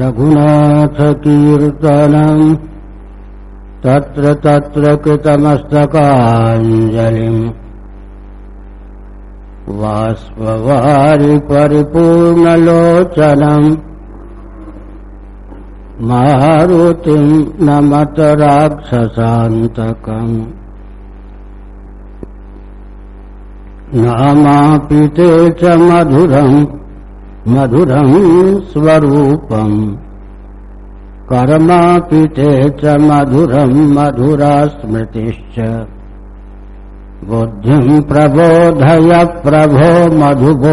रघुनाथकीर्तनम् तत्र तत्र कृतमस्तकाञ्जलिम् वाष्पवारि परिपूर्णलोचनम् मारुतिम् नमत राक्षसान्तकम् नामापि च मधुरम् मधुरम् स्वरूपम् कर्मापिते च मधुरम् मधुरा स्मृतिश्च बुद्धिम् प्रबोधय प्रभो मधुबोधशक्तिम्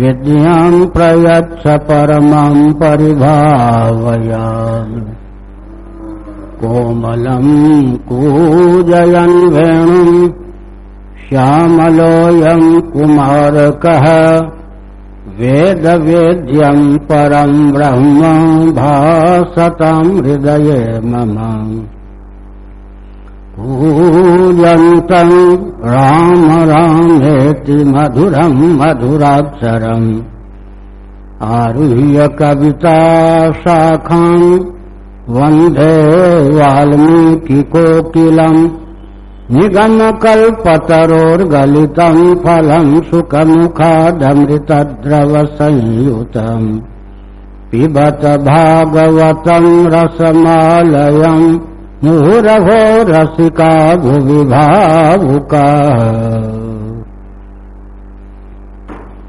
विद्याम् प्रयच्छ परमम् परिभावया कोमलम् कूजयन् वेणुम् श्यामलोऽयम् कुमारकः वेदवेद्यम् परम् ब्रह्म भासताम् हृदये मम। पूजन्तम् राम रामेति मधुरम् मधुराक्षरम् आरुह्य कविता शाखाम् वन्दे वाल्मीकिकोकिलम् निगमकल्पतरोर्गलितम् फलम् सुखमुखादमृतद्रवसंयुतम् पिबत भागवतम् रसमालयम् मुहुरभो रसिका भुवि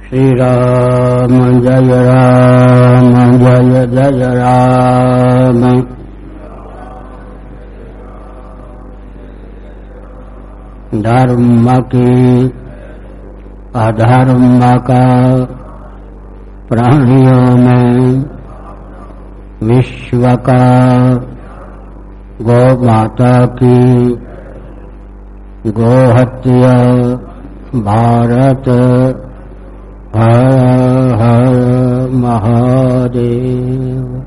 श्रीराम जय राम जय जय राम धर्म की अधर्म का प्राणियों में विश्व का गौ माता की गोहत्या भारत हर हर महादेव।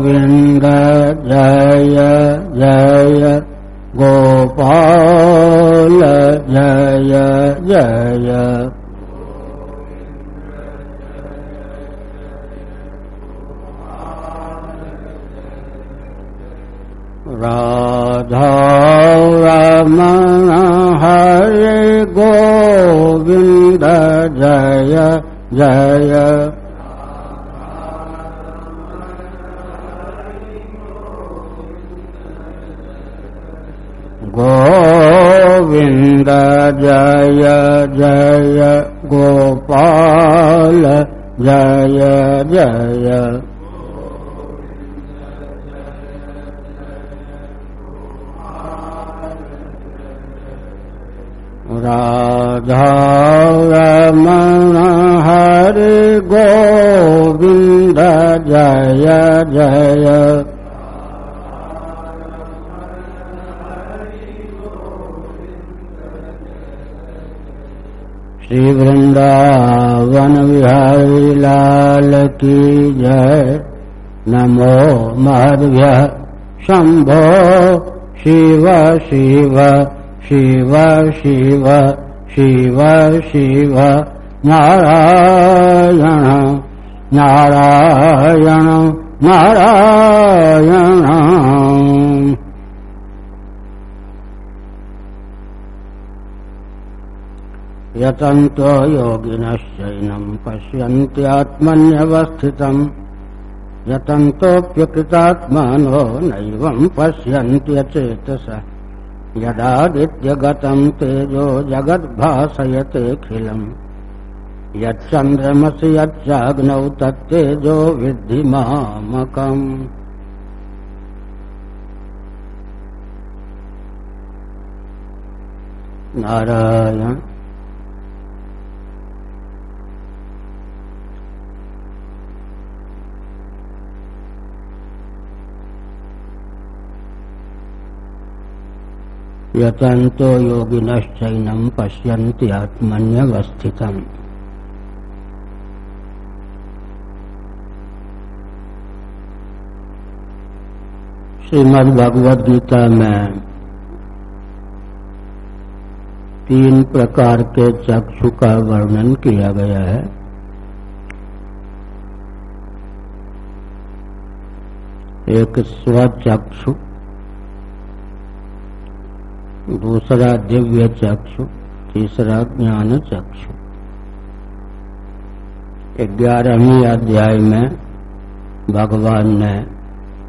गोविन्द जय जय गोपाल जय जय। राधा रमण हरे गोविन्द जय जय। गोविन्द जय जय गोपाल जय जय। राधा रमण हरे गोविन्द जय जय। श्री वृंदावन बिहारी लाल की जय। नमो महद्भ्य शंभो शिव शिव शिव शिव शिव शिव। नारायण नारायण नारायण। यतन्तो योगिनश्चैनम् पश्यन्त्यात्मन्यवस्थितम्। यतन्तोऽप्यकृतात्मानो नैवम् पश्यन्त्यचेतस। यदादित्यगतम् तेजो जगद्भासयतेऽखिलम् यच्चन्द्रमसि यच्चाग्नौ तत्तेजो विद्धि मामकम्। नारायण। यतन्तो योगिनश्चैनम् पश्यन्ति आत्मन्यवस्थितम्। श्रीमद् भगवद गीता में तीन प्रकार के चक्षु का वर्णन किया गया है। एक स्वचक्षु दूसरा दिव्य चक्षु तीसरा ज्ञान चक्षु ग्यारहवीं अध्याय में भगवान ने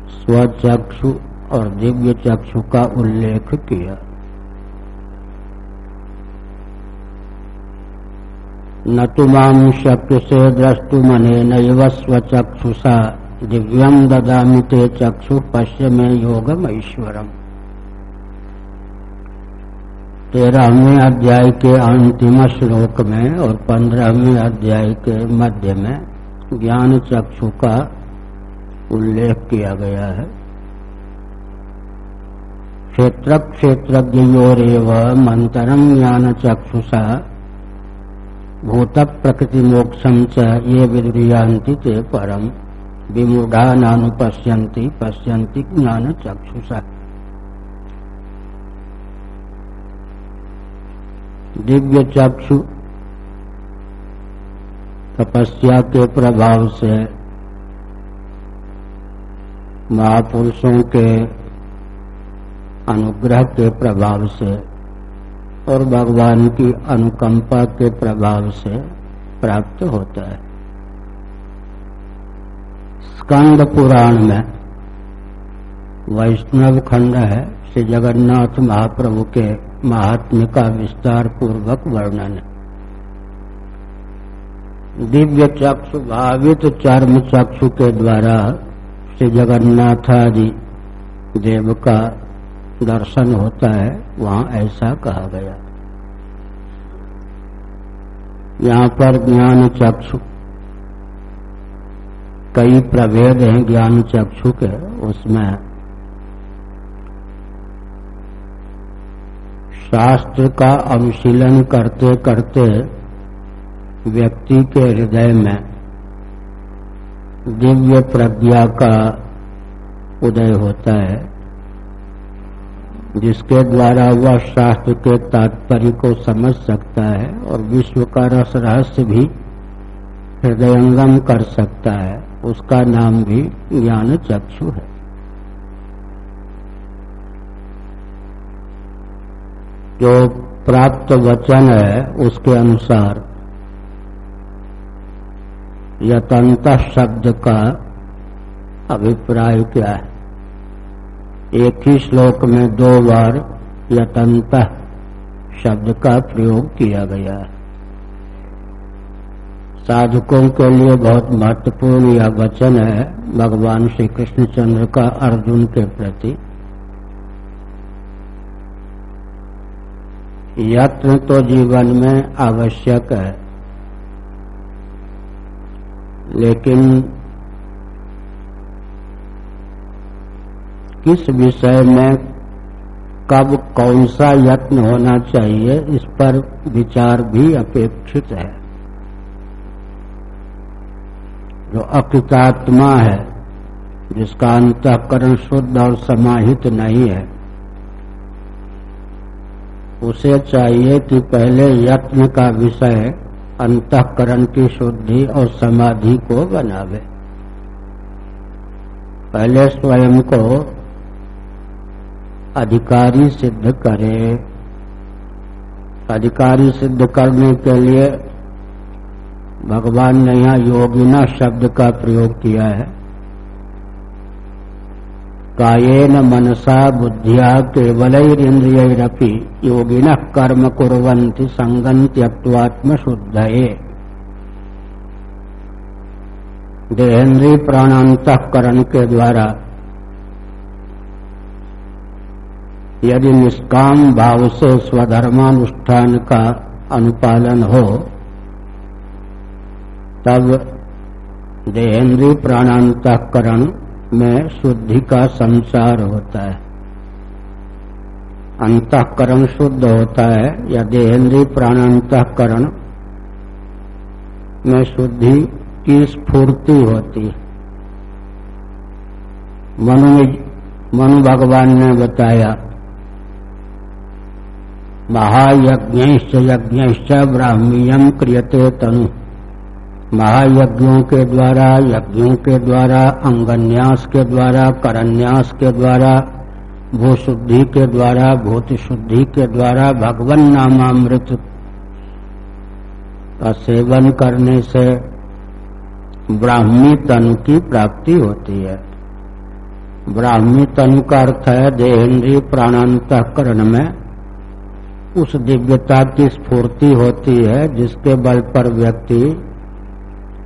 स्वचक्षु और दिव्य चक्षु का उल्लेख किया। न तुमाम शक्य से द्रष्टु मने नैव स्वचक्षुषा। दिव्यम ददामि ते चक्षु पश्य में योगम ईश्वरम तेरहवें अध्याय के अंतिम श्लोक में और पंद्रहवें अध्याय के मध्य में ज्ञान चक्षु का उल्लेख किया गया है। क्षेत्र क्षेत्रज्ञोरेव मंतरम ज्ञान चक्षुषा भूत प्रकृति मोक्षम च ये विदुरियांति परम विमूढ़ा नानुपश्यन्ति पश्यन्ति ज्ञान चक्षुषा। दिव्य चक्षु तपस्या के प्रभाव से महापुरुषों के अनुग्रह के प्रभाव से और भगवान की अनुकंपा के प्रभाव से प्राप्त होता है। स्कंद पुराण में वैष्णव खंड है, श्री जगन्नाथ महाप्रभु के महात्म्य का विस्तार पूर्वक वर्णन। दिव्य चक्षु, भावित चर्म चक्षु के द्वारा श्री जगन्नाथ आदि देव का दर्शन होता है, वहाँ ऐसा कहा गया। यहाँ पर ज्ञान चक्षु, कई प्रभेद हैं ज्ञान चक्षु के, उसमें शास्त्र का अनुशीलन करते करते व्यक्ति के हृदय में दिव्य प्रज्ञा का उदय होता है, जिसके द्वारा वह शास्त्र के तात्पर्य को समझ सकता है और विश्व का रस रहस्य भी हृदयंगम कर सकता है। उसका नाम भी ज्ञान चक्षु है। जो प्राप्त वचन है उसके अनुसार यतंत शब्द का अभिप्राय क्या है? एक ही श्लोक में दो बार यतंत शब्द का प्रयोग किया गया है। साधकों के लिए बहुत महत्वपूर्ण यह वचन है भगवान श्री कृष्णचंद्र का अर्जुन के प्रति। यत्न तो जीवन में आवश्यक है। लेकिन किस विषय में कब कौन सा यत्न होना चाहिए, इस पर विचार भी अपेक्षित है। जो अकृतात्मा है, जिसका अंतकरण शुद्ध और समाहित नहीं है उसे चाहिए कि पहले यत्न का विषय अंतकरण की शुद्धि और समाधि को बनावे। पहले स्वयं को अधिकारी सिद्ध करे। अधिकारी सिद्ध करने के लिए भगवान ने यहाँ योगिना शब्द का प्रयोग किया है। कायेन मनसा बुद्धिया केवलैरिंद्रियरपि योगिन कर्म कुरंती संगम त्यक्वात्म शुद्धये देहेंद्रीय प्राणांतकरण के द्वारा यदि निष्काम भाव से स्वधर्मानुष्ठान का अनुपालन हो, तब देहेंद्रीय प्राणांतकरण में शुद्धि का संसार होता है। अंतकरण शुद्ध होता है या देहेन्द्रीय प्राण अंतकरण में शुद्धि की स्फूर्ति होती मनु मनु भगवान ने बताया महायज्ञ यज्ञ ब्राह्मीयम क्रियते तनु। महायज्ञों के द्वारा, यज्ञों के द्वारा, अंगन्यास के द्वारा, करन्यास के द्वारा भू शुद्धि के द्वारा भूत शुद्धि के द्वारा, भगवन नामामृत का सेवन करने से ब्राह्मी तनु की प्राप्ति होती है। ब्राह्मी तनु का अर्थ है देहेंद्रीय प्राणांतकरण में उस दिव्यता की स्फूर्ति होती है जिसके बल पर व्यक्ति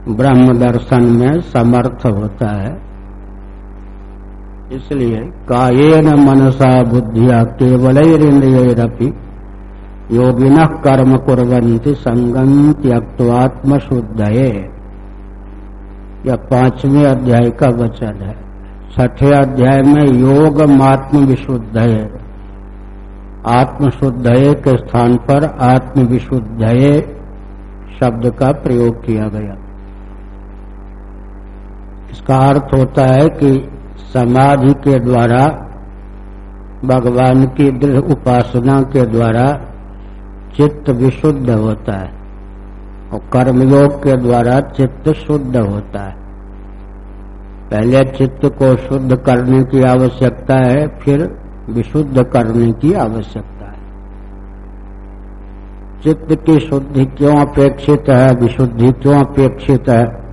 ब्रह्म दर्शन में समर्थ होता है। इसलिए कायेन मनसा बुद्धिया केवल इंद्रियरपि योगिन कर्म कुरंती संगम त्यक्वात्म शुद्धये यह पाँचवें अध्याय का वचन है। छठे अध्याय में योग मात्म विशुद्ध आत्मशुद्धये के स्थान पर आत्म विशुद्धये शब्द का प्रयोग किया गया। इसका अर्थ होता है कि समाधि के द्वारा, भगवान की दृढ़ उपासना के द्वारा चित्त विशुद्ध होता है और कर्मयोग के द्वारा चित्त शुद्ध होता है। पहले चित्त को शुद्ध करने की आवश्यकता है, फिर विशुद्ध करने की आवश्यकता है। चित्त की शुद्धि क्यों अपेक्षित है, विशुद्धि क्यों अपेक्षित है?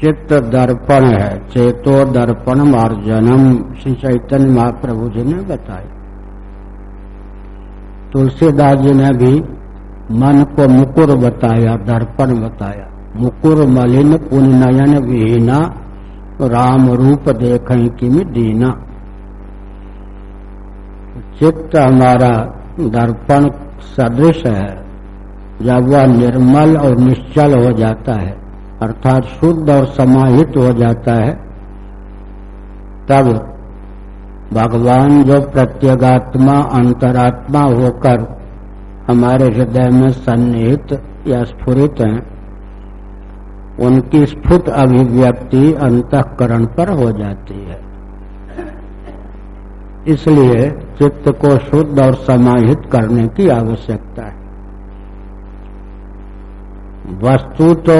चित्त दर्पण है। चेतो दर्पण मार्जनम श्री चैतन्य महाप्रभु जी ने बताया। तुलसीदास जी ने भी मन को मुकुर बताया, दर्पण बताया। मुकुर, मलिन पुन नयन विहीना, राम रूप देख किम दीना। चित्त हमारा दर्पण सदृश है, जब वह निर्मल और निश्चल हो जाता है। अर्थात शुद्ध और समाहित हो जाता है, तब भगवान जो प्रत्यगात्मा, अंतरात्मा होकर हमारे हृदय में सन्निहित या स्फुरित हैं, उनकी स्फुट अभिव्यक्ति अंतकरण पर हो जाती है। इसलिए चित्त को शुद्ध और समाहित करने की आवश्यकता है। वस्तु तो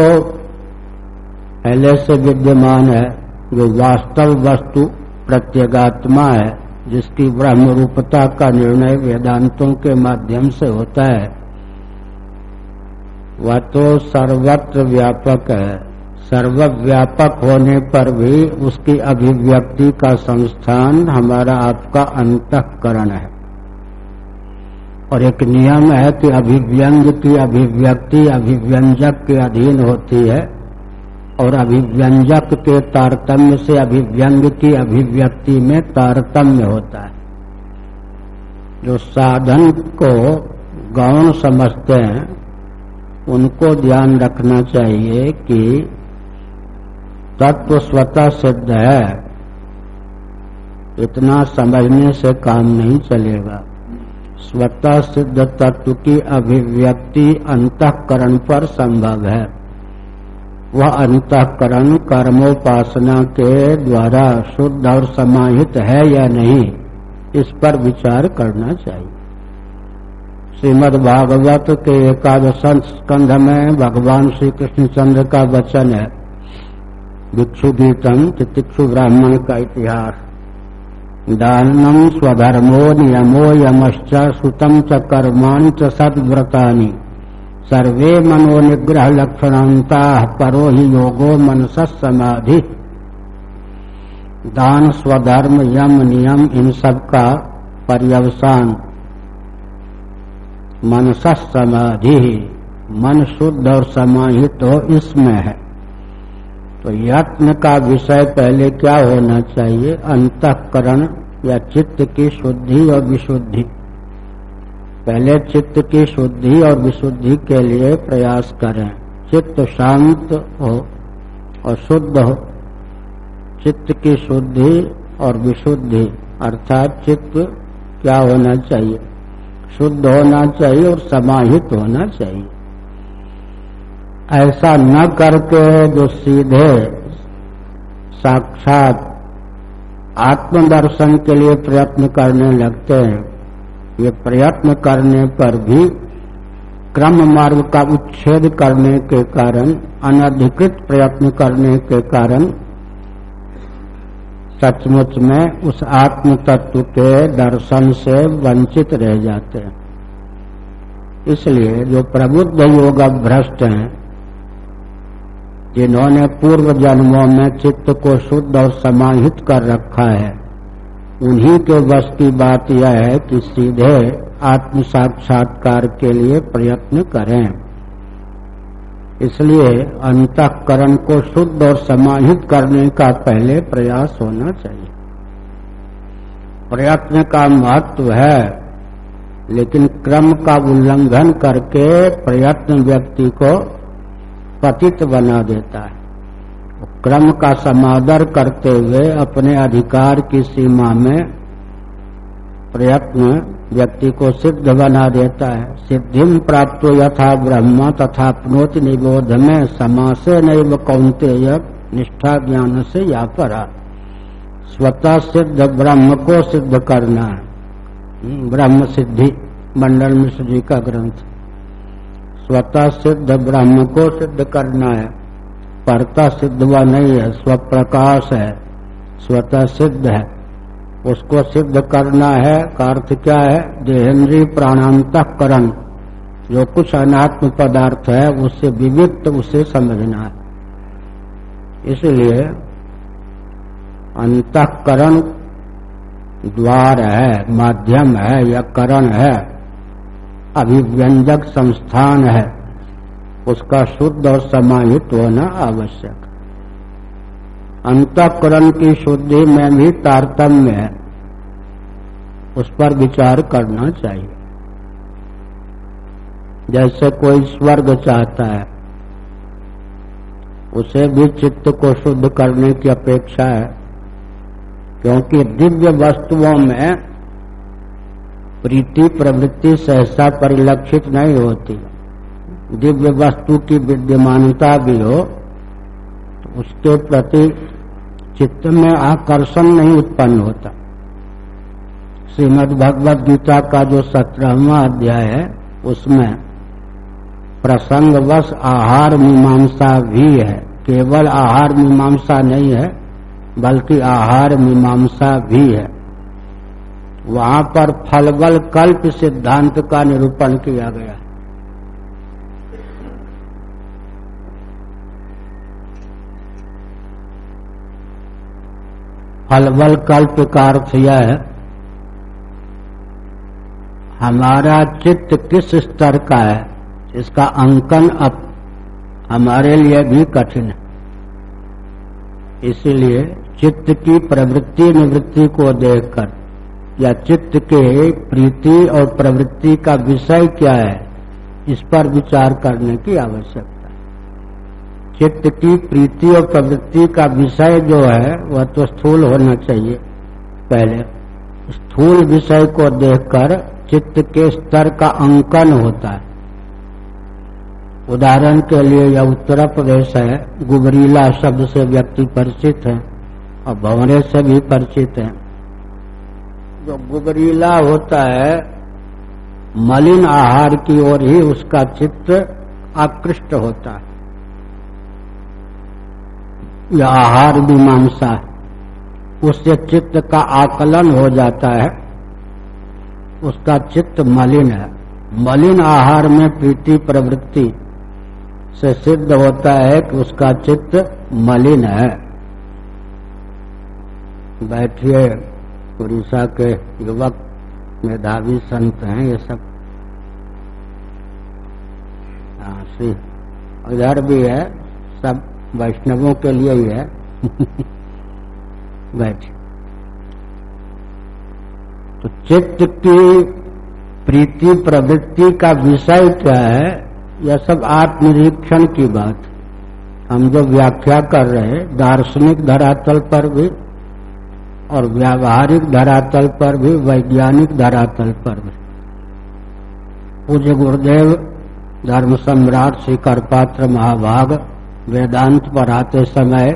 पहले से विद्यमान है, जो वास्तव वस्तु प्रत्यगात्मा है, जिसकी ब्रह्म रूपता का निर्णय वेदांतों के माध्यम से होता है, वह तो सर्वत्र व्यापक है। सर्वव्यापक होने पर भी उसकी अभिव्यक्ति का संस्थान हमारा आपका अंतकरण है। और एक नियम है कि अभिव्यंग की अभिव्यक्ति, अभिव्यंजक के अधीन होती है। और अभिव्यंजक के तारतम्य से अभिव्यंग की अभिव्यक्ति में तारतम्य होता है। जो साधन को गौण समझते हैं, उनको ध्यान रखना चाहिए कि तत्व स्वतः सिद्ध है। इतना समझने से काम नहीं चलेगा। स्वतः सिद्ध तत्व की अभिव्यक्ति अंतकरण पर संभव है। वह अंतकरण कर्मोपासना के द्वारा शुद्ध और समाहित है या नहीं, इस पर विचार करना चाहिए। श्रीमद भागवत के एकादश स्कंध में भगवान श्री कृष्णचंद्र का वचन है, भिक्षु गीतम तितिक्षु ब्राह्मण का इतिहास। दानम स्वधर्मो नियमो यमश्च सुतम च कर्माण च सद्व्रतानि। सर्वे मनो निग्रह लक्षणता परो ही योगो मनस समाधि। दान स्वधर्म यम नियम इन सब का पर्यवसान। मनस समाधि। मन शुद्ध और समाहित हो इसमें है। तो यत्न का विषय पहले क्या होना चाहिए? अंतकरण या चित्त की शुद्धि और विशुद्धि। पहले चित्त की शुद्धि और विशुद्धि के लिए प्रयास करें। चित्त शांत हो और शुद्ध हो। चित्त की शुद्धि और विशुद्धि, अर्थात चित्त क्या होना चाहिए? शुद्ध होना चाहिए और समाहित होना चाहिए। ऐसा न करके जो सीधे साक्षात आत्मदर्शन के लिए प्रयत्न करने लगते हैं ये प्रयत्न करने पर भी क्रम मार्ग का उच्छेद करने के कारण, अनधिकृत प्रयत्न करने के कारण, सचमुच में उस आत्म तत्व के दर्शन से वंचित रह जाते हैं। इसलिए जो प्रबुद्ध योग भ्रष्ट हैं, जिन्होंने पूर्व जन्मों में चित्त को शुद्ध और समाहित कर रखा है उन्हीं के बस की बात यह है कि सीधे आत्म साक्षात्कार के लिए प्रयत्न करें। इसलिए अंतकरण को शुद्ध और समाहित करने का पहले प्रयास होना चाहिए। प्रयत्न का महत्व है, लेकिन क्रम का उल्लंघन करके प्रयत्न व्यक्ति को पतित बना देता है। क्रम का समादर करते हुए अपने अधिकार की सीमा में प्रयत्न व्यक्ति को सिद्ध बना देता है। सिद्धि प्राप्त यथा ब्रह्म तथा प्नोति निबोध में समासे नैव कौनते निष्ठा ज्ञान से या परा स्वतः सिद्ध ब्रह्म को सिद्ध करना हम्म, ब्रह्म सिद्धि मंडल मिश्र जी का ग्रंथ। स्वतः सिद्ध ब्रह्म को सिद्ध करना है। परता सिद्ध व नहीं है, स्वप्रकाश है, स्वतः सिद्ध है। उसको सिद्ध करना है, का अर्थ क्या है? देहेन्द्रीय प्राणांतकरण। जो कुछ अनात्म पदार्थ है, उससे विविध उसे समझना है। इसलिए अंतकरण द्वार है, माध्यम है, या करण है, अभिव्यंजक संस्थान है। उसका शुद्ध और समाहित होना आवश्यक। अंतकरण की शुद्धि में भी तारतम्य है। उस पर विचार करना चाहिए। जैसे कोई स्वर्ग चाहता है, उसे भी चित्त को शुद्ध करने की अपेक्षा है, क्योंकि दिव्य वस्तुओं में प्रीति प्रवृत्ति सहसा परिलक्षित नहीं होती। दिव्य वस्तु की विद्यमानता भी हो तो उसके प्रति चित्त में आकर्षण नहीं उत्पन्न होता। श्रीमद भगवद गीता का जो सत्रहवा अध्याय है, उसमें प्रसंगवश आहार मीमांसा भी है। केवल आहार मीमांसा नहीं है, बल्कि आहार मीमांसा भी है। वहाँ पर फलबल कल्प सिद्धांत का निरूपण किया गया है फलबल कल्प का अर्थ यह है, हमारा चित्त किस स्तर का है, इसका अंकन अब हमारे लिए भी कठिन है। इसलिए चित्त की प्रवृत्ति निवृत्ति को देखकर, या चित्त के प्रीति और प्रवृत्ति का विषय क्या है, इस पर विचार करने की आवश्यकता चित्त की प्रीति और प्रवृत्ति का विषय जो है, वह तो स्थूल होना चाहिए। पहले, स्थूल विषय को देखकर चित्त के स्तर का अंकन होता है। उदाहरण के लिए यह उत्तर प्रदेश है, गुबरीला शब्द से व्यक्ति परिचित है, और भंवरे से भी परिचित है। जो गुबरीला होता है, मलिन आहार की ओर ही उसका चित्त आकृष्ट होता है। यह आहार मीमांसा है। उससे चित्त का आकलन हो जाता है। उसका चित्त मलिन है। मलिन आहार में प्रीति प्रवृत्ति से सिद्ध होता है कि उसका चित्त मलिन है। बैठिए, उड़ीसा के युवक, मेधावी संत हैं ये सब। हाँ इधर भी है, सब। वैष्णवों के लिए ही है। बैठ। तो चित्त की प्रीति प्रवृत्ति का विषय क्या है, यह सब आत्मनिरीक्षण की बात। हम जो व्याख्या कर रहे दार्शनिक धरातल पर भी और व्यावहारिक धरातल पर भी, वैज्ञानिक धरातल पर भी। पूज्य गुरुदेव, धर्म सम्राट श्री करपात्र महाभाग वेदांत पढ़ाते समय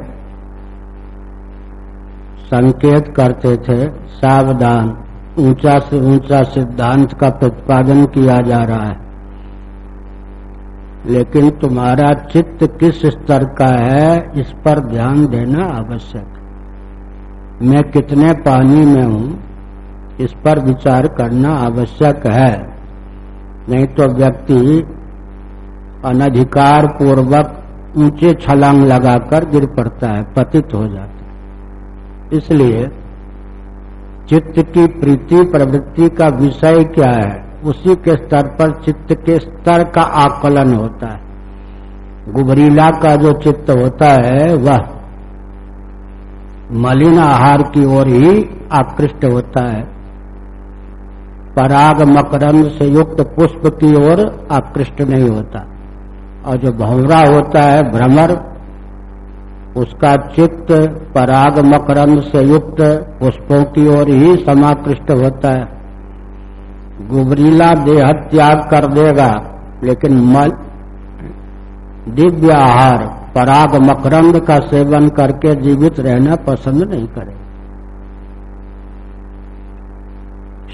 संकेत करते थे, सावधान, ऊँचा से ऊँचा सिद्धांत का प्रतिपादन किया जा रहा है। लेकिन तुम्हारा चित्त किस स्तर का है, इस पर ध्यान देना आवश्यक। मैं कितने पानी में हूँ, इस पर विचार करना आवश्यक है। नहीं तो व्यक्ति अनधिकार पूर्वक ऊँचे छलांग लगाकर गिर पड़ता है, पतित हो जाता है। इसलिए चित्त की प्रीति, प्रवृत्ति का विषय क्या है, उसी के स्तर पर चित्त के स्तर का आकलन होता है। गुबरीला का जो चित्त होता है, वह मलिन आहार की ओर ही आकृष्ट होता है। पराग मकरंद से युक्त पुष्प की ओर आकृष्ट नहीं होता। और जो भौरा होता है भ्रमर उसका चित्त पराग मकरंद से युक्त पुष्पों की ओर ही समाकृष्ट होता है। गुबरीला देह त्याग कर देगा लेकिन मल दिव्य आहार पराग मकरंद का सेवन करके जीवित रहना पसंद नहीं करे।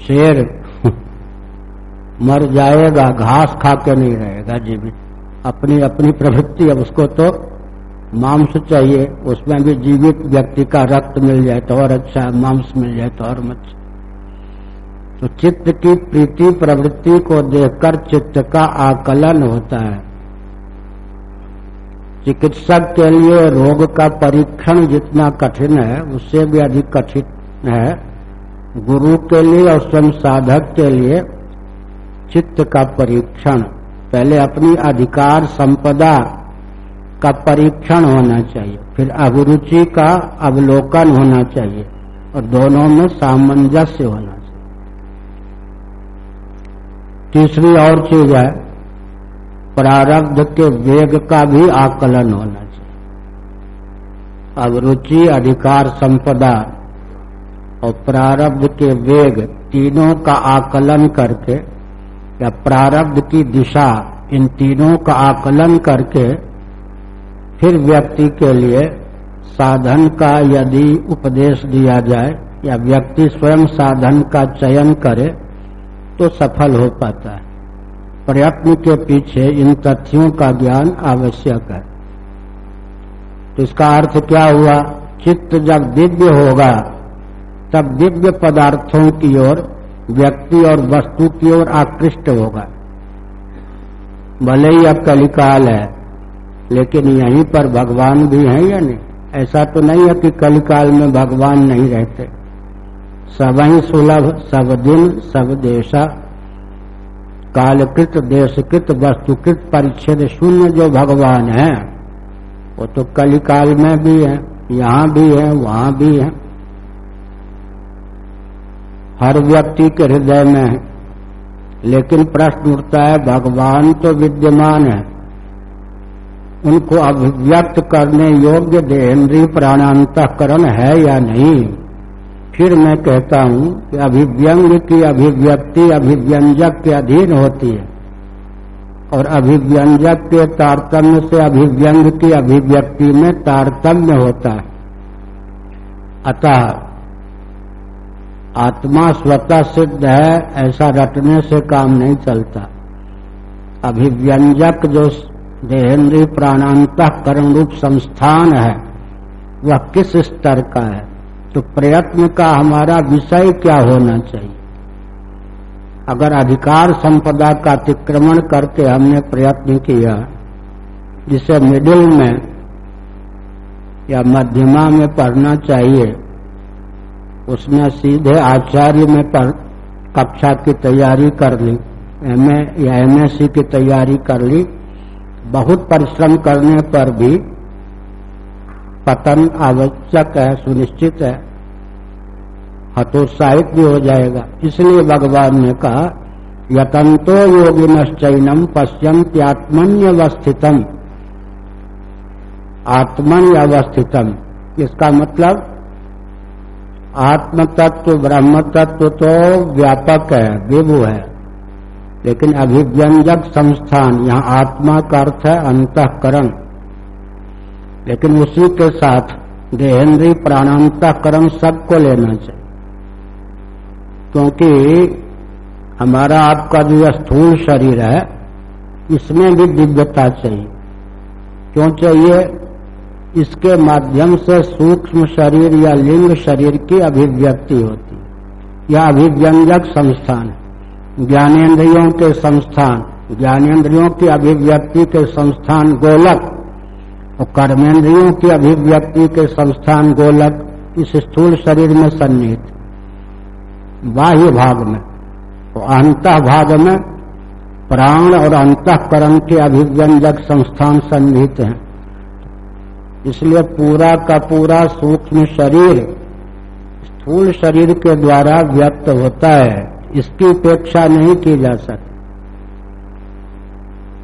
शेर मर जाएगा घास खा के नहीं रहेगा जीवित। अपनी अपनी प्रवृत्ति है, उसको तो मांस चाहिए, उसमें भी जीवित व्यक्ति का रक्त मिल जाए तो और अच्छा मांस मिल जाए तो और मत। तो चित्त की प्रीति, प्रवृत्ति को देखकर चित्त का आकलन होता है। चिकित्सक के लिए रोग का परीक्षण जितना कठिन है, उससे भी अधिक कठिन है। गुरु के लिए और स्वयं साधक के लिए चित्त का परीक्षण। पहले अपनी अधिकार संपदा का परीक्षण होना चाहिए, फिर अभिरुचि का अवलोकन होना चाहिए, और दोनों में सामंजस्य होना चाहिए। तीसरी और चीज़ है, प्रारब्ध के वेग का भी आकलन होना चाहिए। अभिरुचि, अधिकार संपदा और प्रारब्ध के वेग तीनों का आकलन करके या प्रारब्ध की दिशा इन तीनों का आकलन करके फिर व्यक्ति के लिए साधन का यदि उपदेश दिया जाए या व्यक्ति स्वयं साधन का चयन करे तो सफल हो पाता है। प्रयत्न के पीछे इन तथ्यों का ज्ञान आवश्यक है। तो इसका अर्थ क्या हुआ? चित्त जब दिव्य होगा, तब दिव्य पदार्थों की ओर व्यक्ति और वस्तु की ओर आकृष्ट होगा। भले ही अब कलिकाल है, लेकिन यहीं पर भगवान भी हैं या नहीं? ऐसा तो नहीं है कि कलिकाल में भगवान नहीं रहते। सब ही सुलभ, सब दिन, सब देशा, कालकृत, देशकृत, वस्तुकृत, परिच्छेद शून्य जो भगवान है, वो तो कलिकाल में भी है, यहाँ भी है, वहाँ भी है। हर व्यक्ति के हृदय में लेकिन प्रश्न उठता है, भगवान तो विद्यमान है। उनको अभिव्यक्त करने योग्य देहेन्द्रीय प्राणांतकरण है या नहीं? फिर मैं कहता हूँ कि अभिव्यंग की अभिव्यक्ति अभिव्यंजक के अधीन होती है और अभिव्यंजक के तारतम्य से अभिव्यंग की अभिव्यक्ति में तारतम्य होता है। अतः आत्मा स्वतः सिद्ध है, ऐसा रटने से काम नहीं चलता। अभिव्यंजक जो देहेंद्रीय प्राणांतकरण रूप संस्थान है, वह किस स्तर का है? तो प्रयत्न का हमारा विषय क्या होना चाहिए? अगर अधिकार संपदा का अतिक्रमण करके हमने प्रयत्न किया, जिसे मिडिल में या मध्यमा में पढ़ना चाहिए उसने सीधे आचार्य में पर कक्षा की तैयारी कर ली। एमए या एमएससी की तैयारी कर ली। बहुत परिश्रम करने पर भी पतन आवश्यक है, सुनिश्चित है। हतोत्साहित भी हो जाएगा। इसलिए भगवान ने कहा यतंतो योगिनश्चैनम पश्यंत्यात्मन्यवस्थितम आत्मन अवस्थितम इसका मतलब आत्म तत्व ब्रह्म तत्व तो व्यापक है, विभु है। लेकिन अभिव्यंजक संस्थान, यहाँ आत्मा का अर्थ है अंतकरण। लेकिन उसी के साथ देहेंद्री प्राणांतकरण सबको लेना चाहिए। क्योंकि हमारा आपका जो स्थूल शरीर है, इसमें भी दिव्यता चाहिए। क्यों चाहिए? इसके माध्यम से सूक्ष्म शरीर या लिंग शरीर की अभिव्यक्ति होती यह अभिव्यंजक संस्थान ज्ञानेन्द्रियों के संस्थान, ज्ञानेन्द्रियों की अभिव्यक्ति के संस्थान गोलक और कर्मेंद्रियों की अभिव्यक्ति के संस्थान गोलक इस स्थूल शरीर में सन्निहित बाह्य भाग में तो अंत भाग में प्राण और अंतकरण के अभिव्यंजक संस्थान सन्निहित हैं। इसलिए पूरा का पूरा सूक्ष्म शरीर स्थूल शरीर के द्वारा व्यक्त होता है। इसकी उपेक्षा नहीं की जा सकती।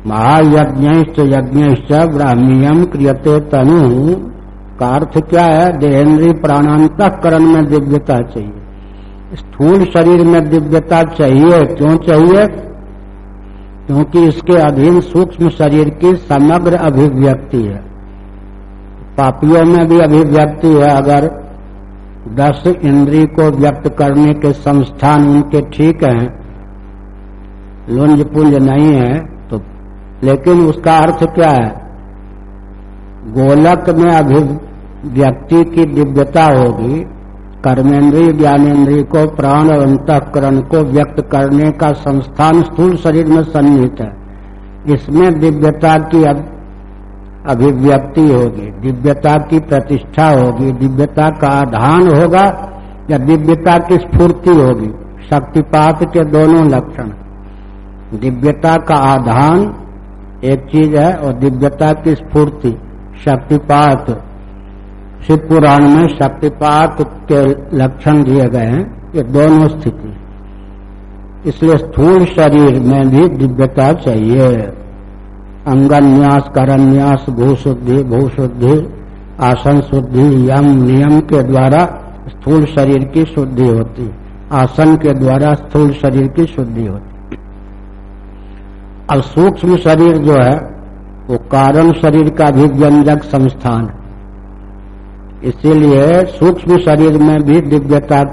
महायज्ञ यज्ञ ब्राह्मीयम क्रियते तनु। का अर्थ क्या है? देहेंद्री प्राणांतकरण में दिव्यता चाहिए। स्थूल शरीर में दिव्यता चाहिए। क्यों चाहिए? क्योंकि इसके अधीन सूक्ष्म शरीर की समग्र अभिव्यक्ति है। पापियों में भी अभिव्यक्ति है, अगर दस इंद्री को व्यक्त करने के संस्थान उनके ठीक हैं लुंज पुंज नहीं है तो लेकिन उसका अर्थ क्या है? गोलक में अभिव्यक्ति की दिव्यता होगी कर्मेंद्रीय ज्ञानेन्द्रीय को, प्राण और अंतकरण को व्यक्त करने का संस्थान स्थूल शरीर में सन्निहित है। इसमें दिव्यता की अभिव्यक्ति होगी, दिव्यता की प्रतिष्ठा होगी, दिव्यता का आधान होगा या दिव्यता की स्फूर्ति होगी, शक्तिपात के दोनों लक्षण। दिव्यता का आधान एक चीज़ है और दिव्यता की स्फूर्ति, शक्तिपात। शिव पुराण में शक्तिपात के लक्षण दिए गए हैं, ये दोनों स्थिति। इसलिए स्थूल शरीर में भी दिव्यता चाहिए। अंगन्यास करन्यास भूशुद्धि भूशुद्धि आसन शुद्धि यम नियम के द्वारा स्थूल शरीर की शुद्धि होती। आसन के द्वारा स्थूल शरीर की शुद्धि होती। अब सूक्ष्म शरीर जो है, वो कारण शरीर का भी व्यंजक संस्थान इसीलिए सूक्ष्म शरीर में भी दिव्यता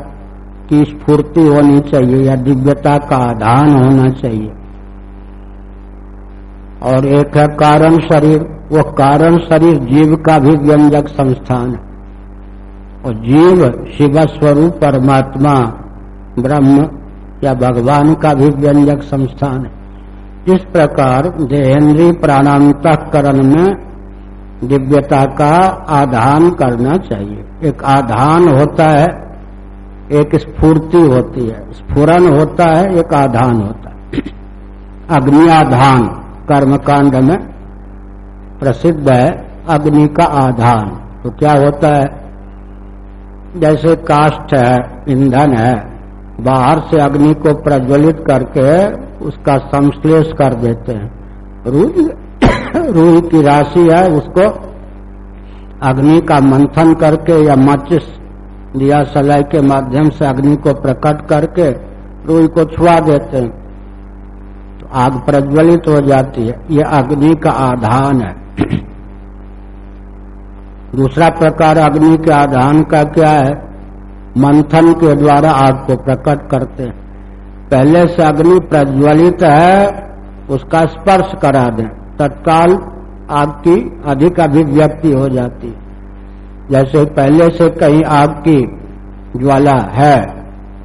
की स्फूर्ति होनी चाहिए या दिव्यता का आधान होना चाहिए। और एक है कारण शरीर। वो कारण शरीर जीव का भी व्यंजक संस्थान है। और जीव शिव स्वरूप परमात्मा, ब्रह्म या भगवान का भी व्यंजक संस्थान है। इस प्रकार देहेंद्रीय प्राणांतकरण में दिव्यता का आधान करना चाहिए। एक आधान होता है, एक स्फूर्ति होती है। स्फुरन होता है, एक आधान होता है। अग्नि आधान कर्मकांड में प्रसिद्ध है अग्नि का आधान। तो क्या होता है? जैसे काष्ठ है, ईंधन है, बाहर से अग्नि को प्रज्वलित करके उसका संश्लेष कर देते हैं। रूह रूह की राशि है, उसको अग्नि का मंथन करके या माचिस दिया सलाई के माध्यम से अग्नि को प्रकट करके रूह को छुआ देते हैं। आग प्रज्वलित हो जाती है। ये अग्नि का आधान है। दूसरा प्रकार अग्नि के आधान का क्या है? मंथन के द्वारा आग को प्रकट करते हैं। पहले से अग्नि प्रज्वलित है, उसका स्पर्श करा दें। तत्काल आग की अधिक अभिव्यक्ति हो जाती जैसे पहले से कहीं आग की ज्वाला है,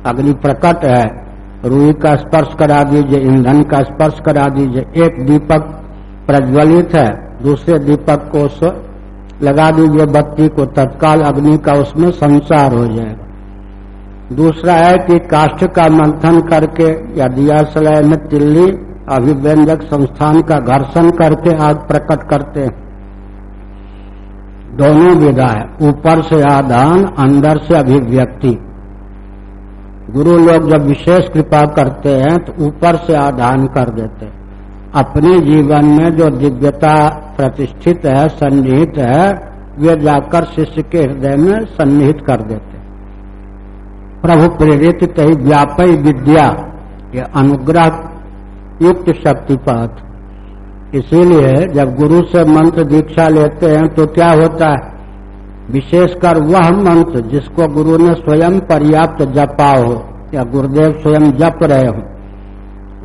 अग्नि प्रकट है रुई का स्पर्श करा दीजिए, ईंधन का स्पर्श करा दीजिए। एक दीपक प्रज्वलित है, दूसरे दीपक को लगा दीजिए बत्ती को, तत्काल अग्नि का उसमें संसार हो जाएगा। दूसरा है कि काष्ठ का मंथन करके या दिया सलाय में तिल्ली अभिव्यंजक संस्थान का घर्षण करके आग प्रकट करते हैं। दोनों विधा है, ऊपर से आदान, अंदर से अभिव्यक्ति। गुरु लोग जब विशेष कृपा करते हैं तो ऊपर से आधान कर देते हैं। अपने जीवन में जो दिव्यता प्रतिष्ठित है, सन्निहित है, वे जाकर शिष्य के हृदय में सन्निहित कर देते प्रभु प्रेरित ही व्यापी विद्या, ये अनुग्रह युक्त शक्तिपात। इसीलिए जब गुरु से मंत्र दीक्षा लेते हैं तो क्या होता है? विशेषकर वह मंत्र जिसको गुरु ने स्वयं पर्याप्त जपा हो, या गुरुदेव स्वयं जप रहे हो,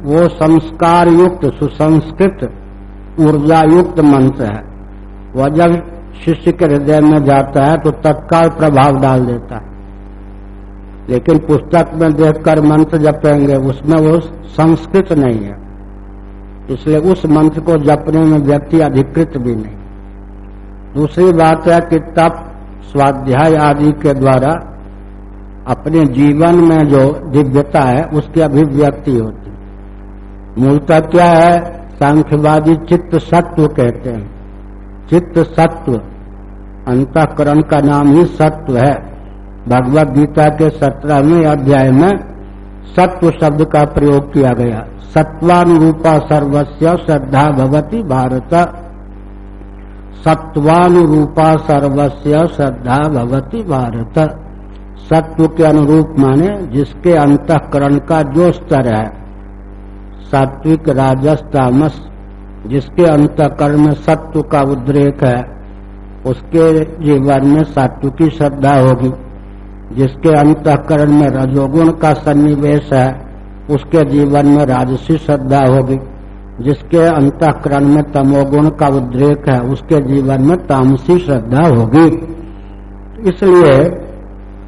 वो संस्कार युक्त सुसंस्कृत ऊर्जा युक्त मंत्र है। वह जब शिष्य के हृदय में जाता है तो तत्काल प्रभाव डाल देता है। लेकिन पुस्तक में देखकर मंत्र जपेंगे, उसमें वो संस्कृत नहीं है। इसलिए उस मंत्र को जपने में व्यक्ति अधिकृत भी नहीं। दूसरी बात है कि तप स्वाध्याय आदि के द्वारा अपने जीवन में जो दिव्यता है, उसकी अभिव्यक्ति होती मूलतः क्या है? सांख्यवादी चित्त सत्व कहते हैं। चित्त सत्व, अंतकरण का नाम ही सत्व है। भगवत गीता के सत्रहवें अध्याय में सत्व शब्द का प्रयोग किया गया। सत्वानुरूपा सर्वस्व श्रद्धा भवती भारत। सत्वानुरूपा सर्वस्व श्रद्धा भवती भारत। सत्व के अनुरूप माने जिसके अंतकरण का जो स्तर है। सात्विक, राजस, तामस, जिसके अंतकरण में सत्व का उद्रेक है, उसके जीवन में सात्विकी श्रद्धा होगी। जिसके अंतकरण में रजोगुण का सन्निवेश है, उसके जीवन में राजसी श्रद्धा होगी। जिसके अंतकरण में तमोगुण का उद्रेक है, उसके जीवन में तामसी श्रद्धा होगी। इसलिए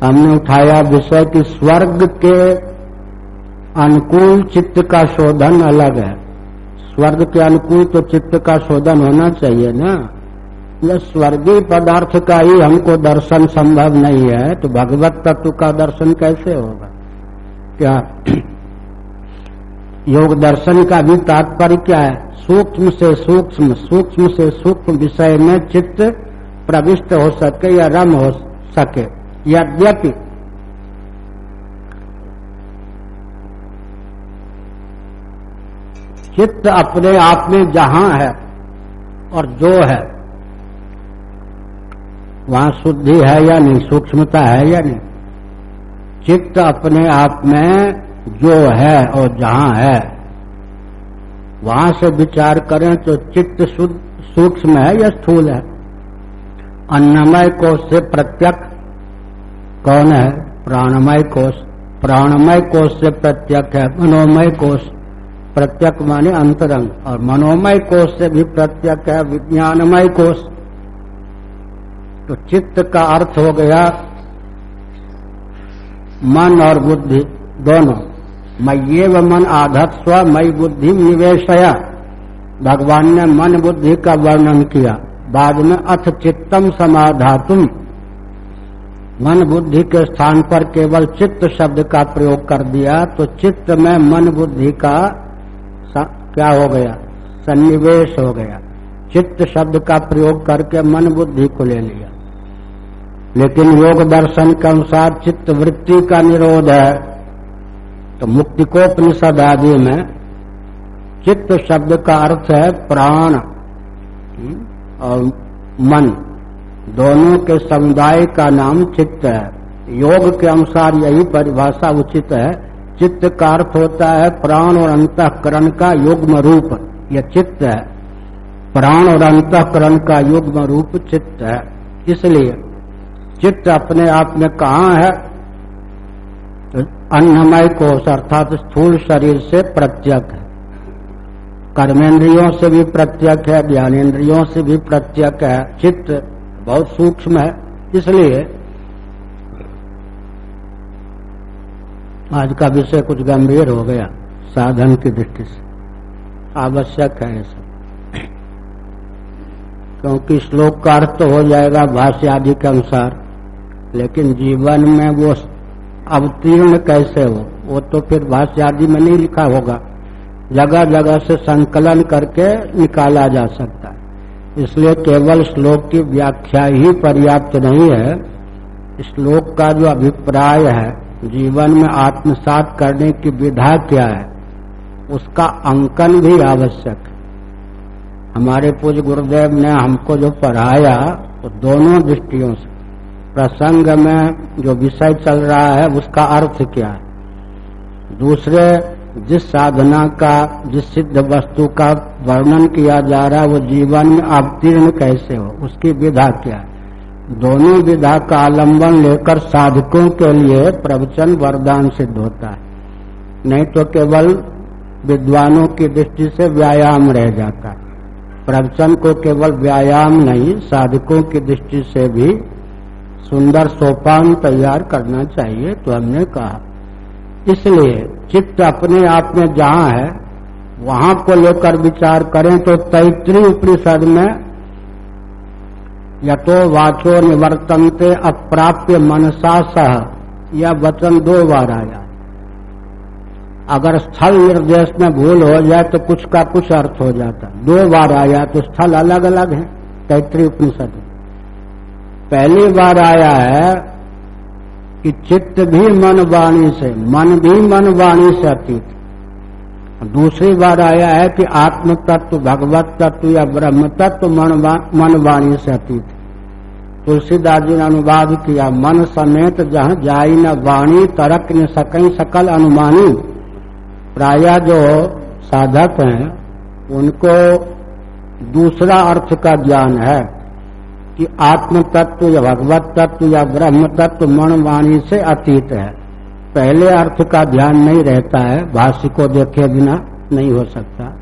हमने उठाया विषय कि स्वर्ग के अनुकूल चित्त का शोधन अलग है। स्वर्ग के अनुकूल तो चित्त का शोधन होना चाहिए ना। यह स्वर्गीय पदार्थ का ही हमको दर्शन संभव नहीं है तो भगवत तत्व का दर्शन कैसे होगा? क्या योग दर्शन का भी तात्पर्य क्या है? सूक्ष्म से सूक्ष्म सूक्ष्म से सूक्ष्म विषय में चित्त प्रविष्ट हो सके या रम हो सके। यद्यपि चित्त अपने आप में जहाँ है और जो है, वहाँ शुद्धि है या नहीं, सूक्ष्मता है या नहीं, चित्त अपने आप में जो है और जहाँ है, वहाँ से विचार करें तो चित्त सूक्ष्म है या स्थूल है? अन्नमय कोष से प्रत्यक कौन है? प्राणमय कोष। प्राणमय कोष से प्रत्यक है, मनोमय कोष। प्रत्यक माने अंतरंग। और मनोमय कोष से भी प्रत्यक है, विज्ञानमय कोष। तो चित्त का अर्थ हो गया मन और बुद्धि दोनों। मये व मन आधत स्व मई बुद्धि निवेशया। भगवान ने मन बुद्धि का वर्णन किया। बाद में अथ चित्तम समाधातुम। मन बुद्धि के स्थान पर केवल चित्त शब्द का प्रयोग कर दिया तो चित्त में मन बुद्धि का क्या हो गया? सन्निवेश हो गया। चित्त शब्द का प्रयोग करके मन बुद्धि को ले लिया। लेकिन योग दर्शन के अनुसार चित्त वृत्ति का निरोध है। तो मुक्तिकोपनिषद आदि में चित्त शब्द का अर्थ है प्राण हम्म, और मन। दोनों के समुदाय का नाम चित्त है। योग के अनुसार यही परिभाषा उचित है। चित्त का अर्थ होता है प्राण और अंतकरण का युग्म रूप। यह चित्त है। प्राण और अंतकरण का युग्म रूप चित्त है। इसलिए चित्त अपने आप में कहाँ है? अन्नमय कोष अर्थात स्थूल शरीर से प्रत्यक है। कर्मेंद्रियों से भी प्रत्यक है ज्ञानेन्द्रियों से भी प्रत्यक है। चित्त बहुत सूक्ष्म है, इसलिए आज का विषय कुछ गंभीर हो गया, साधन की दृष्टि से। आवश्यक है ऐसा क्योंकि श्लोक का अर्थ तो हो जाएगा भाष्य आदि के अनुसार, लेकिन जीवन में वो अवतीर्ण कैसे हो? वो तो फिर भाष्य आदि में नहीं लिखा होगा। जगह जगह से संकलन करके निकाला जा सकता है। इसलिए केवल श्लोक की व्याख्या ही पर्याप्त नहीं है। श्लोक का जो अभिप्राय है, जीवन में आत्मसात करने की विधा क्या है, उसका अंकन भी आवश्यक है। हमारे पूज्य गुरुदेव ने हमको जो पढ़ाया, वो तो दोनों दृष्टियों से प्रसंग में जो विषय चल रहा है, उसका अर्थ क्या है? दूसरे, जिस साधना का, जिस सिद्ध वस्तु का वर्णन किया जा रहा है, वो जीवन में अवतीर्ण कैसे हो? उसकी विधा क्या है? दोनों विधा का आलंबन लेकर साधकों के लिए प्रवचन वरदान सिद्ध होता है। नहीं तो केवल विद्वानों की दृष्टि से व्यायाम रह जाता है। प्रवचन को केवल व्यायाम नहीं, साधकों की दृष्टि से भी सुंदर सोपान तैयार करना चाहिए तो हमने कहा। इसलिए चित्त अपने आप में जहाँ है, वहाँ को लेकर विचार करें तो तैतृय उपनिषद में यथो वाचो निवर्तनते अप्राप्य मनसा सह, यह वचन दो बार आया। अगर स्थल निर्देश में भूल हो जाए तो कुछ का कुछ अर्थ हो जाता। दो बार आया तो स्थल अलग अलग है तैतृय उपनिषद पहली बार आया है कि चित्त भी मन वाणी से, मन भी मन वाणी से अतीत। दूसरी बार आया है कि आत्म तत्व भगवत तत्व या ब्रह्म तत्व मन वाणी से अतीत। तुलसीदास जी ने अनुवाद किया, मन समेत जहाँ जाई न वाणी, तरक न सकई सकल अनुमानी। प्राय जो साधक हैं, उनको दूसरा अर्थ का ज्ञान है। कि आत्म तत्व या भगवत तत्व या ब्रह्म तत्व मन वाणी से अतीत है। पहले अर्थ का ध्यान नहीं रहता है, भाष्य को देखे बिना नहीं हो सकता।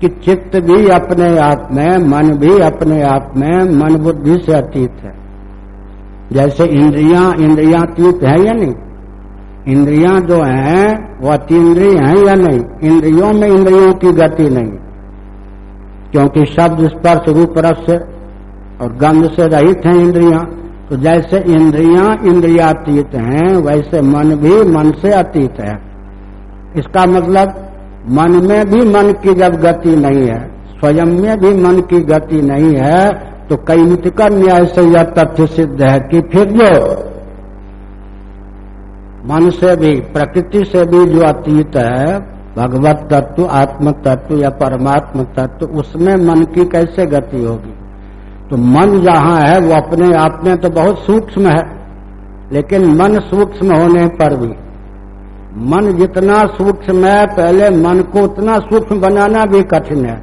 कि चित्त भी अपने आप में, मन भी अपने आप में, मन बुद्धि से अतीत है। जैसे इंद्रियाँ इंद्रियातीत है या नहीं? इंद्रियाँ जो है, वो अतीन्द्रिय हैं या नहीं? इंद्रियों में इंद्रियों की गति नहीं। क्योंकि शब्द स्पर्श रूप रस और गंध से रहित हैं इंद्रियाँ। तो जैसे इंद्रियाँ इंद्रियातीत हैं, वैसे मन भी मन से अतीत है। इसका मतलब मन में भी मन की जब गति नहीं है, स्वयं में भी मन की गति नहीं है तो कई मितकर न्याय से यह तथ्य सिद्ध है कि फिर जो मन से भी, प्रकृति से भी जो अतीत है, भगवत तत्व, आत्म तत्व या परमात्म तत्व, उसमें मन की कैसे गति होगी? तो मन जहाँ है, वो अपने आप में तो बहुत सूक्ष्म है, लेकिन मन सूक्ष्म होने पर भी। मन जितना सूक्ष्म है, पहले मन को उतना सूक्ष्म बनाना भी कठिन है।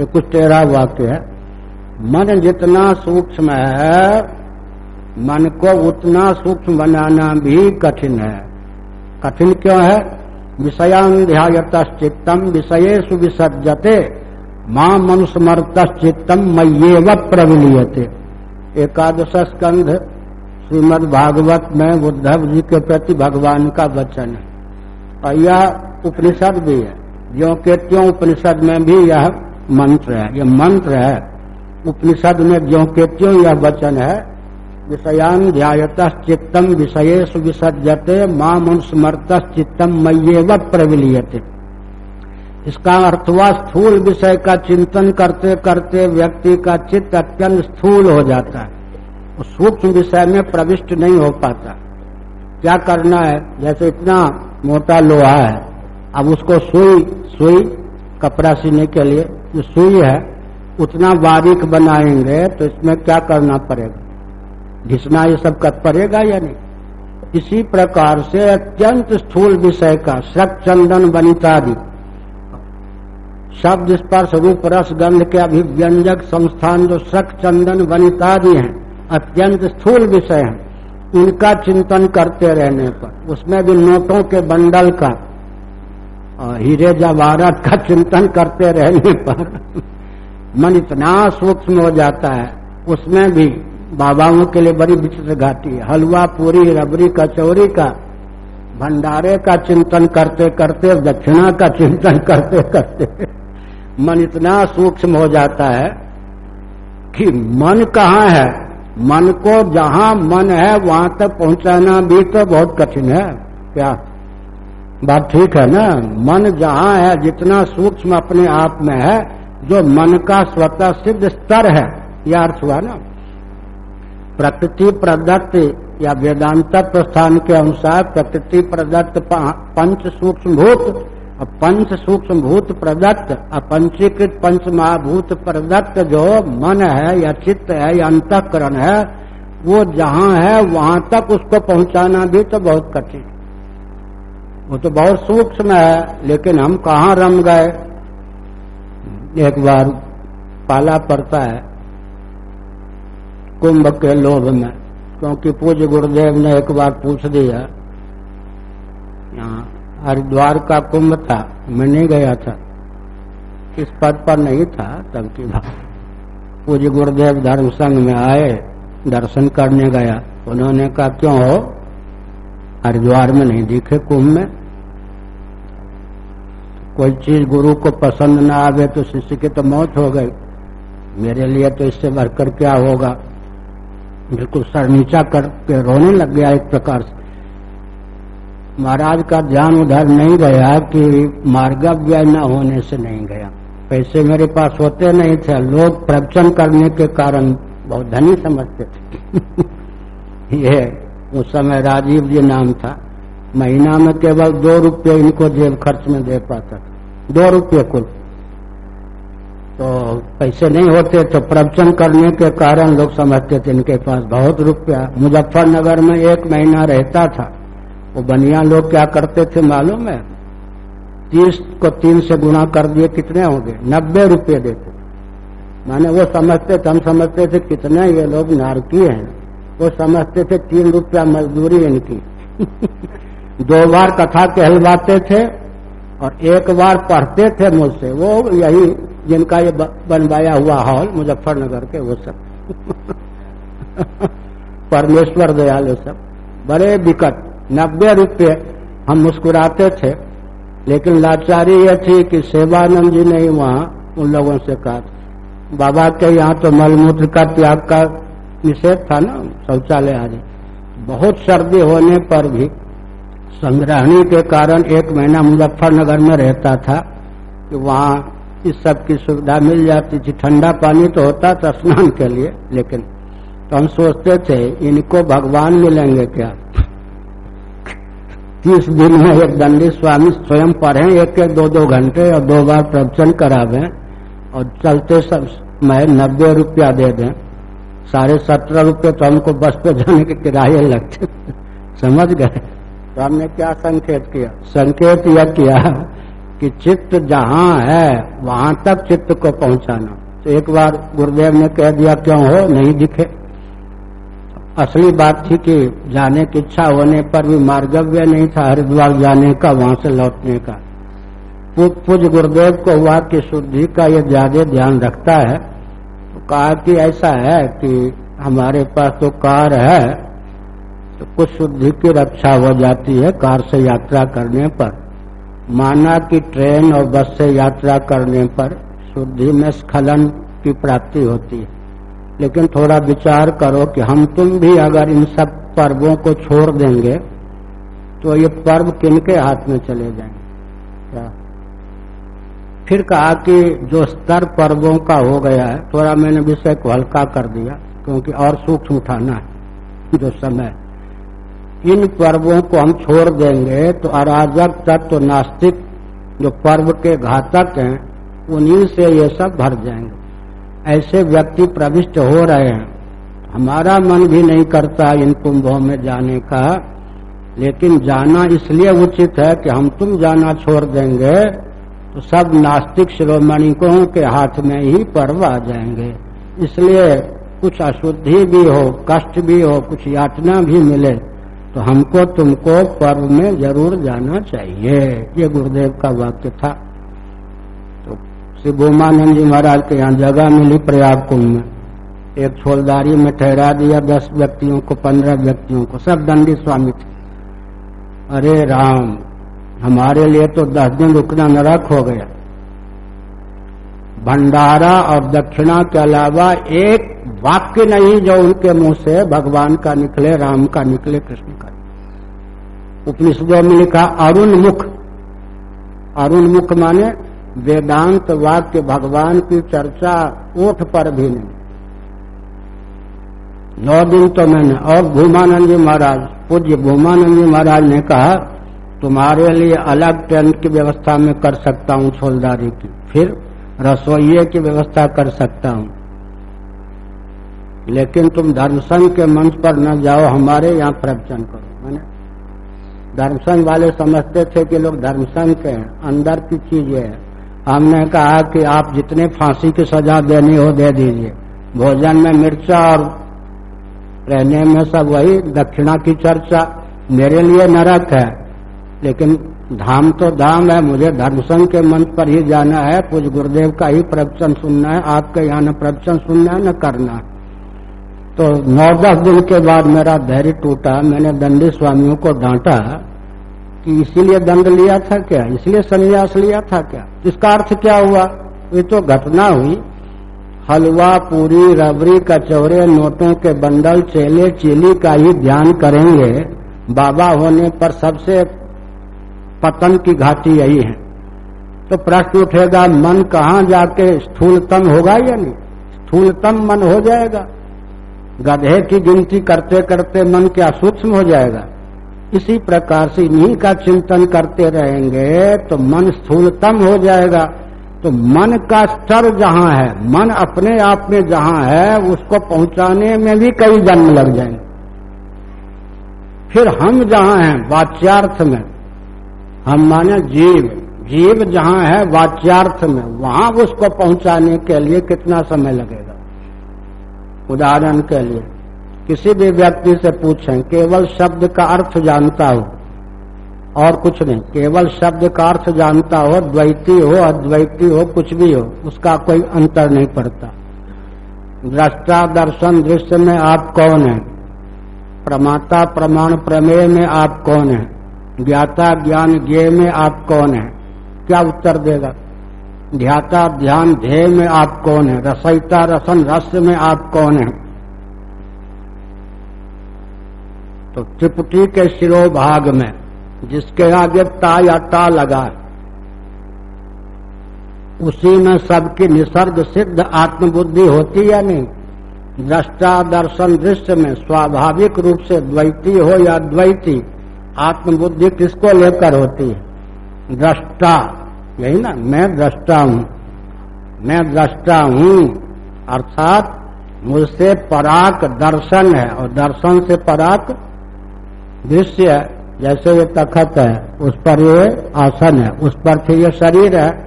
ये कुछ तेरा वाक्य है। मन जितना सूक्ष्म है, मन को उतना सूक्ष्म बनाना भी कठिन है। कठिन क्यों है? विषयाध्यायत चित्तम विषय सुविसर्जते माँ मनुस्मृत चित्तम मयेव प्रविलियते। एकादश स्कंध श्रीमद भागवत में बुद्धव जी के प्रति भगवान का वचन है। और यह उपनिषद भी है। जो के त्यों उपनिषद में भी यह मंत्र है। यह मंत्र है। उपनिषद में ज्यो के त्यों यह वचन है। विषयान ध्यात चित्तम विषय सुविसर्जते माँ मनुस्मृत चित्तम मयेव प्रविलियते। इसका अर्थ हुआ, स्थूल विषय का चिंतन करते करते व्यक्ति का चित्त अत्यंत स्थूल हो जाता है। सूक्ष्म विषय में प्रविष्ट नहीं हो पाता। क्या करना है? जैसे इतना मोटा लोहा है, अब उसको सुई सुई, कपड़ा सीने के लिए जो सुई है, उतना बारीक बनाएँगे तो इसमें क्या करना पड़ेगा? घिसना ये सब कर पड़ेगा या नहीं? इसी प्रकार से अत्यंत स्थूल विषय का श्रक चंदन वनितादि शब्द स्पर्श रूप रस गंध के अभिव्यंजक संस्थान जो शक चंदन वनितादि हैं, अत्यंत स्थूल विषय हैं, उनका चिंतन करते रहने पर। उसमें भी नोटों के बंडल का और हीरे जवाहरत का चिंतन करते रहने पर मन इतना सूक्ष्म हो जाता है, उसमें भी बाबाओं के लिए बड़ी विचित्र घाटी है। हलवा, पूरी, रबरी, कचौरी का भंडारे का चिंतन करते करते दक्षिणा का चिंतन करते करते मन इतना सूक्ष्म हो जाता है कि मन कहाँ है? मन को जहाँ मन है, वहाँ तक पहुंचाना भी तो बहुत कठिन है। क्या? बात ठीक है ना? मन जहाँ है, जितना सूक्ष्म अपने आप में है, जो मन का स्वतः सिद्ध स्तर है, यह अर्थ हुआ ना। प्रकृति प्रदत्त या वेदांत प्रस्थान के अनुसार प्रकृति प्रदत्त पंच सूक्ष्म भूत पंच सूक्ष्म भूत प्रदत्त अपंचीकृत पंच महाभूत प्रदत्त जो मन है, या चित्त है, या अंतकरण है, वो जहाँ है, वहाँ तक उसको पहुंचाना भी तो बहुत कठिन वो तो बहुत सूक्ष्म है, लेकिन हम कहाँ रम गए? एक बार पाला पड़ता है कुंभ के लोभ में, क्योंकि पूज्य गुरुदेव ने एक बार पूछ दिया हरिद्वार का कुंभ था। मैं नहीं गया था। इस पद पर नहीं था, तब की बात। पूज्य गुरुदेव धर्म संघ में आए, दर्शन करने गया। उन्होंने कहा, क्यों हो? हरिद्वार में नहीं दिखे कुंभ में। कोई चीज़ गुरु को पसंद ना आवे तो शिष्य की तो मौत हो गई। मेरे लिए तो इससे बढ़कर क्या होगा? बिल्कुल सर नीचा करके रोने लग गया एक प्रकार से। महाराज का ध्यान उधर नहीं गया कि मार्ग व्यय न होने से नहीं गया। पैसे मेरे पास होते नहीं थे। लोग प्रवचन करने के कारण बहुत धनी समझते थे। ये उस समय राजीव जी नाम था। महीना में केवल दो रुपये इनको जेब खर्च में दे पाता था। दो रुपये कुल। तो पैसे नहीं होते तो प्रवचन करने के कारण लोग समझते थे इनके पास बहुत रुपया। मुजफ्फरनगर में एक महीना रहता था। वो बनिया लोग क्या करते थे मालूम है? तीस को तीन से गुना कर दिए, कितने होंगे? नब्बे रुपये देते माने वो समझते थे, हम समझते थे कितने ये लोग नारकी हैं। वो समझते थे तीन रुपया मजदूरी इनकी। दो बार कथा कहलवाते थे और एक बार पढ़ते थे मुझसे। वो यही जिनका ये बनवाया हुआ हॉल, मुजफ्फरनगर के, वो सब। परमेश्वर दयालु सब। बड़े विकट। नब्बे रुपये हम मुस्कुराते थे, लेकिन लाचारी यह थी कि सेवानंद जी ने वहाँ उन लोगों से कहा बाबा के यहाँ तो मलमूत्र का त्याग का निषेध था ना, शौचालय आदि। बहुत सर्दी होने पर भी संग्रहणी के कारण एक महीना मुजफ्फरनगर में रहता था, कि वहाँ इस सब की सुविधा मिल जाती थी। ठंडा पानी तो होता था स्नान के लिए, लेकिन तो हम सोचते थे, इनको भगवान मिलेंगे क्या? तीस दिन में एक दंडी स्वामी स्वयं पढ़े एक एक दो दो घंटे और दो बार प्रवचन करावे और चलते सब मैं नब्बे रुपया दे दें। साढ़े सत्रह रुपये तो हमको बस पे जाने के किराए लगते। समझ गए? तो हमने क्या संकेत किया? संकेत यह किया कि चित्त जहाँ है वहाँ तक चित्त को पहुंचाना। तो एक बार गुरुदेव ने कह दिया क्यों हो? नहीं दिखे। असली बात थी कि जाने की इच्छा होने पर भी मार्गव्य नहीं था हरिद्वार जाने का, वहाँ से लौटने का। पूज गुरुदेव को हुआ कि शुद्धि का ये ज़्यादा ध्यान रखता है। तो कहा कि ऐसा है कि हमारे पास तो कार है तो कुछ शुद्धि की रक्षा हो जाती है कार से यात्रा करने पर। माना कि ट्रेन और बस से यात्रा करने पर शुद्धि में स्खलन की प्राप्ति होती है। लेकिन थोड़ा विचार करो कि हम तुम भी अगर इन सब पर्वों को छोड़ देंगे तो ये पर्व किनके हाथ में चले जाएँगे? क्या? फिर कहा कि जो स्तर पर्वों का हो गया है, थोड़ा मैंने विषय को हल्का कर दिया, क्योंकि और सूक्ष्म उठाना है जो समय। इन पर्वों को हम छोड़ देंगे तो अराजक तत्व नास्तिक, जो पर्व के घातक हैं, उन्हीं से ये सब भर जाएँगे। ऐसे व्यक्ति प्रविष्ट हो रहे हैं। हमारा मन भी नहीं करता इन कुंभों में जाने का, लेकिन जाना इसलिए उचित है कि हम तुम जाना छोड़ देंगे तो सब नास्तिक शिरोमणिकों के हाथ में ही पर्व आ जाएँगे। इसलिए कुछ अशुद्धि भी हो, कष्ट भी हो, कुछ यातना भी मिले तो हमको तुमको पर्व में ज़रूर जाना चाहिए। ये गुरुदेव का वाक्य था। श्री भूमानंद जी महाराज के यहाँ जगह मिली प्रयाग कुंभ में। एक छोलदारी में ठहरा दिया दस व्यक्तियों को, पंद्रह व्यक्तियों को। सब दंडी स्वामी थे। अरे राम, हमारे लिए तो दस दिन रुकना नरक हो गया। भंडारा और दक्षिणा के अलावा एक वाक्य नहीं जो उनके मुँह से भगवान का निकले, राम का निकले, कृष्ण का। उपनिषदों में लिखा अरुण मुख। अरुण मुख माने वेदांत वाक्य भगवान की चर्चा ओठ पर भी नहीं। नौ दिन तो मैंने और भूमानंद जी महाराज, पूज्य भूमानंद जी महाराज ने कहा, तुम्हारे लिए अलग टेंट की व्यवस्था में कर सकता हूँ छोलदारी की। फिर रसोइये की व्यवस्था कर सकता हूँ। लेकिन तुम धर्मसंघ के मंच पर न जाओ, हमारे यहाँ प्रवचन करो। मैंने धर्मसंघ वाले समझते थे कि लोग धर्मसंघ के हैं, अंदर की चीज़ें है। हमने कहा कि आप जितने फांसी की सजा देनी हो दे दीजिए। भोजन में मिर्चा और रहने में सब वही, दक्षिणा की चर्चा मेरे लिए नरक है। लेकिन धाम तो धाम है, मुझे धर्मसंघ के मंच पर ही जाना है कुछ गुरुदेव का ही प्रवचन सुनना है, आपके यहाँ न प्रवचन सुनना है, न करना तो नौ दस दिन के बाद मेरा धैर्य टूटा, मैंने दंडी स्वामियों को डांटा। कि इसीलिए दंड लिया था क्या? इसलिए संन्यास लिया था क्या? इसका अर्थ क्या हुआ? ये तो घटना हुई। हलवा, पूरी रबड़ी कचौरे, नोटों के बंडल, चेले, चीली का ही ध्यान करेंगे। बाबा होने पर सबसे पतन की घाटी यही है। तो प्रश्न उठेगा, मन कहाँ जाके स्थूलतम होगा या नहीं? स्थूलतम मन हो जाएगा। गधे की गिनती करते करते मन क्या सूक्ष्म हो जाएगा? इसी प्रकार से इन्हीं का चिंतन करते रहेंगे तो मन स्थूलतम हो जाएगा। तो मन का स्तर जहाँ है, मन अपने आप में जहाँ है, उसको पहुँचाने में भी कई जन्म लग जाएँगे। फिर हम जहाँ हैं, वाच्यार्थ में, हम माने जीव। जीव जहाँ है, वाच्यार्थ में, वहाँ उसको पहुँचाने के लिए कितना समय लगेगा? उदाहरण के लिए। किसी भी व्यक्ति से पूछें, केवल शब्द का अर्थ जानता हो। और कुछ नहीं, केवल शब्द का अर्थ जानता हो, द्वैती हो, अद्वैती हो, कुछ भी हो, उसका कोई अंतर नहीं पड़ता। दृष्टा दर्शन दृश्य में आप कौन है? प्रमाता प्रमाण प्रमेय में आप कौन है? ज्ञाता ज्ञान ज्ञे में आप कौन है? क्या उत्तर देगा? ध्याता ध्यान ध्येय में आप कौन है? रसयिता रसन रस में आप कौन है? तो त्रिपुटी के शिरो भाग में, जिसके आगे ता या ता लगा उसी में सबकी निसर्ग सिद्ध आत्मबुद्धि होती या नहीं? दृष्टा दर्शन दृश्य में स्वाभाविक रूप से द्वैती हो या द्वैती, आत्मबुद्धि किसको लेकर होती है? दृष्टा। यही ना, मैं दृष्टा हूँ। मैं दृष्टा हूँ। अर्थात मुझसे पराक दर्शन है, और दर्शन से पराक दृश्य जैसे ये तखत है, उस पर ये आसन है, उस पर फिर ये शरीर है।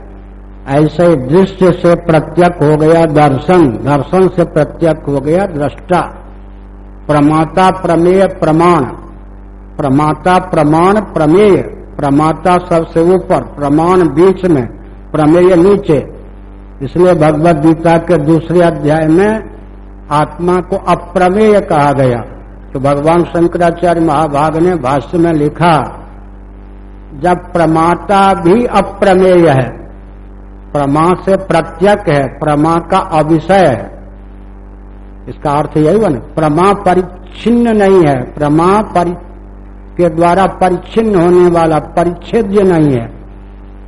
ऐसे दृश्य से प्रत्यक हो गया दर्शन दर्शन से प्रत्यक हो गया दृष्टा। प्रमाता प्रमेय प्रमाण, प्रमाता प्रमाण प्रमेय, प्रमाता सबसे ऊपर, प्रमाण बीच में, प्रमेय नीचे। इसलिए भगवत गीता के दूसरे अध्याय में आत्मा को अप्रमेय कहा गया। तो भगवान शंकराचार्य महाभाग ने भाष्य में लिखा, जब प्रमाता भी अप्रमेय है, प्रमा से प्रत्यक है, प्रमा का अविषय है। इसका अर्थ यही बना प्रमा परिच्छिन्न नहीं है, प्रमा परि, के द्वारा परिच्छिन्न होने वाला परिच्छेद्य नहीं है।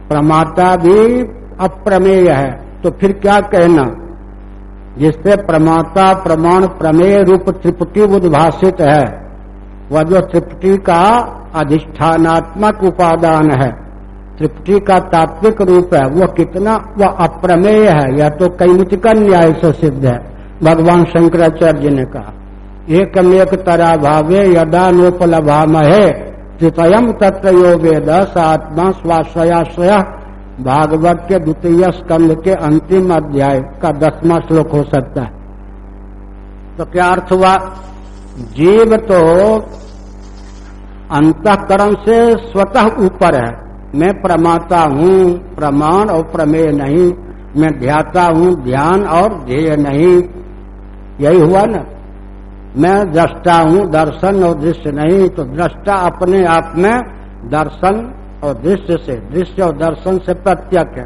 प्रमाता भी अप्रमेय है तो फिर क्या कहना? जिससे प्रमाता प्रमाण प्रमेय रूप त्रिपुटी उद्भाषित है। वह जो त्रिपुटी का अधिष्ठानात्मक उपादान है, त्रिपुटी का तात्विक रूप है, वह कितना, वह अप्रमेय है। यह तो कई कैमितिकन न्याय से सिद्ध है, भगवान शंकराचार्य ने कहा। एकमेक तरा भावे यदा नोपलभामहे तृतयम तत्र यो वेद स आत्मा स्वाश्रयाश्रय भागवत के द्वितीय स्कंद के अंतिम अध्याय का दसवा श्लोक हो सकता है। तो क्या अर्थ हुआ? जीव तो अंतकरण से स्वतः ऊपर है। मैं प्रमाता हूँ, प्रमाण और प्रमेय नहीं। मैं ध्याता हूँ, ध्यान और ध्येय नहीं। यही हुआ ना? मैं दृष्टा हूँ, दर्शन और दृश्य नहीं। तो दृष्टा अपने आप में दर्शन और दृश्य से दृश्य और दर्शन से प्रत्यक है।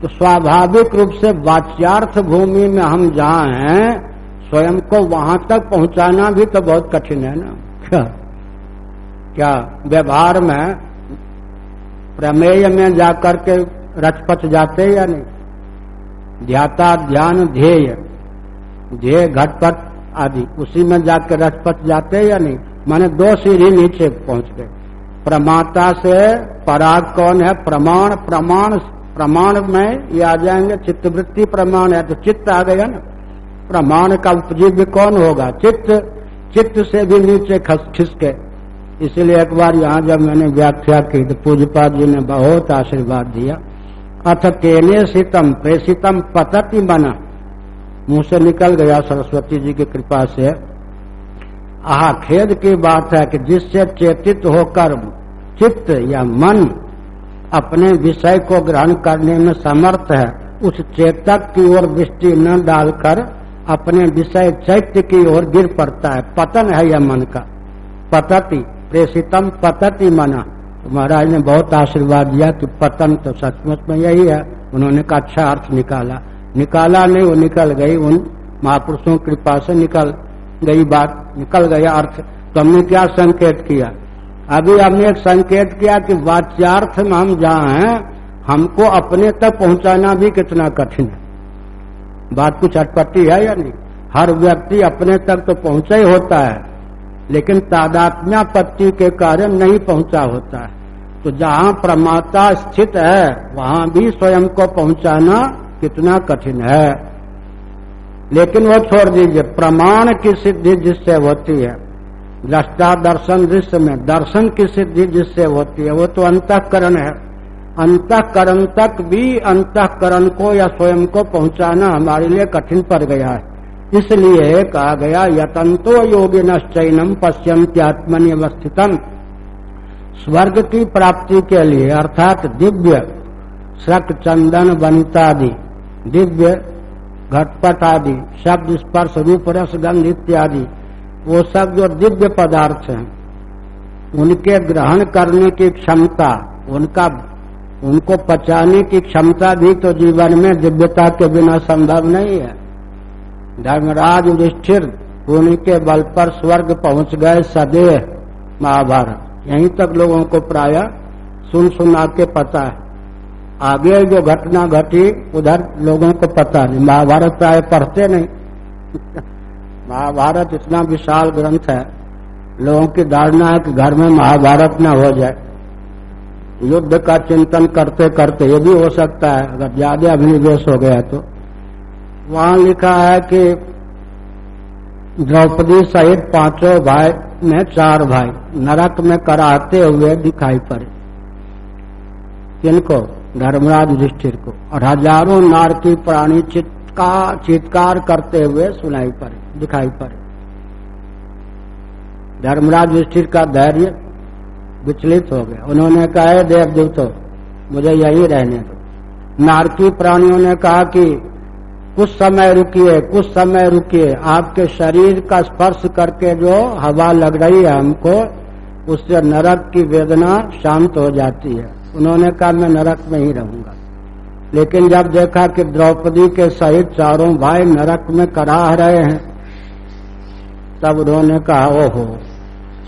तो स्वाभाविक रूप से वाच्यार्थ भूमि में हम जहाँ हैं स्वयं को वहाँ तक पहुंचाना भी तो बहुत कठिन है ना। क्या? क्या व्यवहार में प्रमेय में जाकर के रचपच जाते या नहीं? ध्याता ध्यान ध्येय ध्येय घटपट आदि उसी में जाकर रचपच जाते या नहीं? माने दो सीढ़ी नीचे पहुँच गए। प्रमाता से पराग कौन है? प्रमाण प्रमाण प्रमाण में ये आ जाएँगे। चित्तवृत्ति प्रमाण है तो चित्त आ गया ना। प्रमाण का उपजीव्य कौन होगा? चित्त। चित्त से भी नीचे खस, खिसके। इसलिए एक बार यहाँ जब मैंने व्याख्या की तो पूजपाद जी ने बहुत आशीर्वाद दिया। अथ केने शीतम प्रेषितम पतति बना मुँह से निकल गया सरस्वती जी की कृपा से। आह, खेद की बात है कि जिससे चेतित होकर चित्त या मन, अपने विषय को ग्रहण करने में समर्थ है, उस चेतक की ओर दृष्टि न डालकर अपने विषय चैत्य की ओर गिर पड़ता है। पतन है यह मन का। पतति, प्रेषितम पतति मना। तो महाराज ने बहुत आशीर्वाद दिया कि पतन तो सचमुच में यही है। उन्होंने का अच्छा अर्थ निकाला। निकाला नहीं, वो निकल गई। उन महापुरुषों की कृपा से निकल गई बात, निकल गया अर्थ। तो हमने क्या संकेत किया? अभी हमने एक संकेत किया कि वाच्यार्थ में हम जहाँ हैं, हमको अपने तक पहुंचाना भी कितना कठिन है। बात कुछ अटपटी है या नहीं? हर व्यक्ति अपने तक तो पहुँचा ही होता है, लेकिन तादात्म्यापत्ति के कारण नहीं पहुँचा होता है। तो जहाँ प्रमाता स्थित है, वहाँ भी स्वयं को पहुंचाना कितना कठिन है। लेकिन वो छोड़ दीजिए। प्रमाण की सिद्धि जिससे होती है दृष्टा दर्शन दृश्य में, दर्शन की सिद्धि जिससे होती है, वो तो अंतकरण है। अंतकरण तक भी अंतकरण को या स्वयं को पहुंचाना हमारे लिए कठिन पड़ गया है। इसलिए कहा गया, यतंतो योगी नश्चैनम पश्यंत्यात्मनि अवस्थितम स्वर्ग की प्राप्ति के लिए, अर्थात दिव्य श्रक चंदन, वनितादि, दिव्य घटपट आदि, शब्द स्पर्श रूप रस गंध इत्यादि, वो सब जो दिव्य पदार्थ हैं, उनके ग्रहण करने की क्षमता, उनका, उनको पचाने की क्षमता भी तो जीवन में दिव्यता के बिना संभव नहीं है। धर्मराज युधिष्ठिर उनके बल पर स्वर्ग पहुँच गए सदैव महाभारत। यहीं तक लोगों को प्राय सुन सुना के पता है। आगे जो घटना घटी, उधर लोगों को पता नहीं। महाभारत प्राय पढ़ते नहीं। महाभारत इतना विशाल ग्रंथ है। लोगों की धारणा है कि घर में महाभारत न हो जाए। युद्ध का चिंतन करते करते ये भी हो सकता है, अगर ज़्यादा अभिनिवेश हो गया तो। वहाँ लिखा है कि द्रौपदी सहित पाँचों भाई में चार भाई नरक में कराते हुए दिखाई पड़े। किनको? धर्मराज युधिष्ठिर को और हज़ारों नारकी प्राणी चित्कार चित्कार करते हुए सुनाई पड़े दिखाई पड़े धर्मराज युधिष्ठिर का धैर्य विचलित हो गया। उन्होंने कहा देवदूतो, मुझे यही रहने दो। नारकी प्राणियों ने कहा कि, कुछ समय रुकिए, कुछ समय रुकिए। आपके शरीर का स्पर्श करके जो हवा लग रही है हमको, उससे नरक की वेदना शांत हो जाती है। उन्होंने कहा, मैं नरक में ही रहूँगा। लेकिन जब देखा कि द्रौपदी के सहित चारों भाई नरक में कराह रहे हैं, तब उन्होंने कहा, ओहो,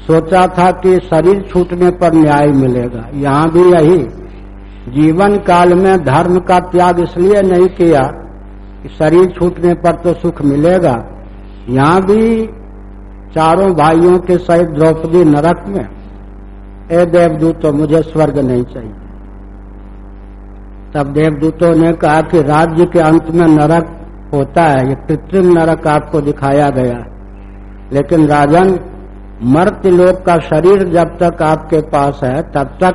सोचा था कि शरीर छूटने पर न्याय मिलेगा। यहाँ भी यही, जीवन काल में धर्म का त्याग इसलिए नहीं किया कि शरीर छूटने पर तो सुख मिलेगा। यहाँ भी चारों भाइयों के सहित द्रौपदी नरक में ए देवदूत, मुझे स्वर्ग नहीं चाहिए। तब देवदूतों ने कहा कि राज्य के अंत में नरक होता है, ये कृत्रिम नरक आपको दिखाया गया। लेकिन राजन, मर्त लोक का शरीर जब तक आपके पास है, तब तक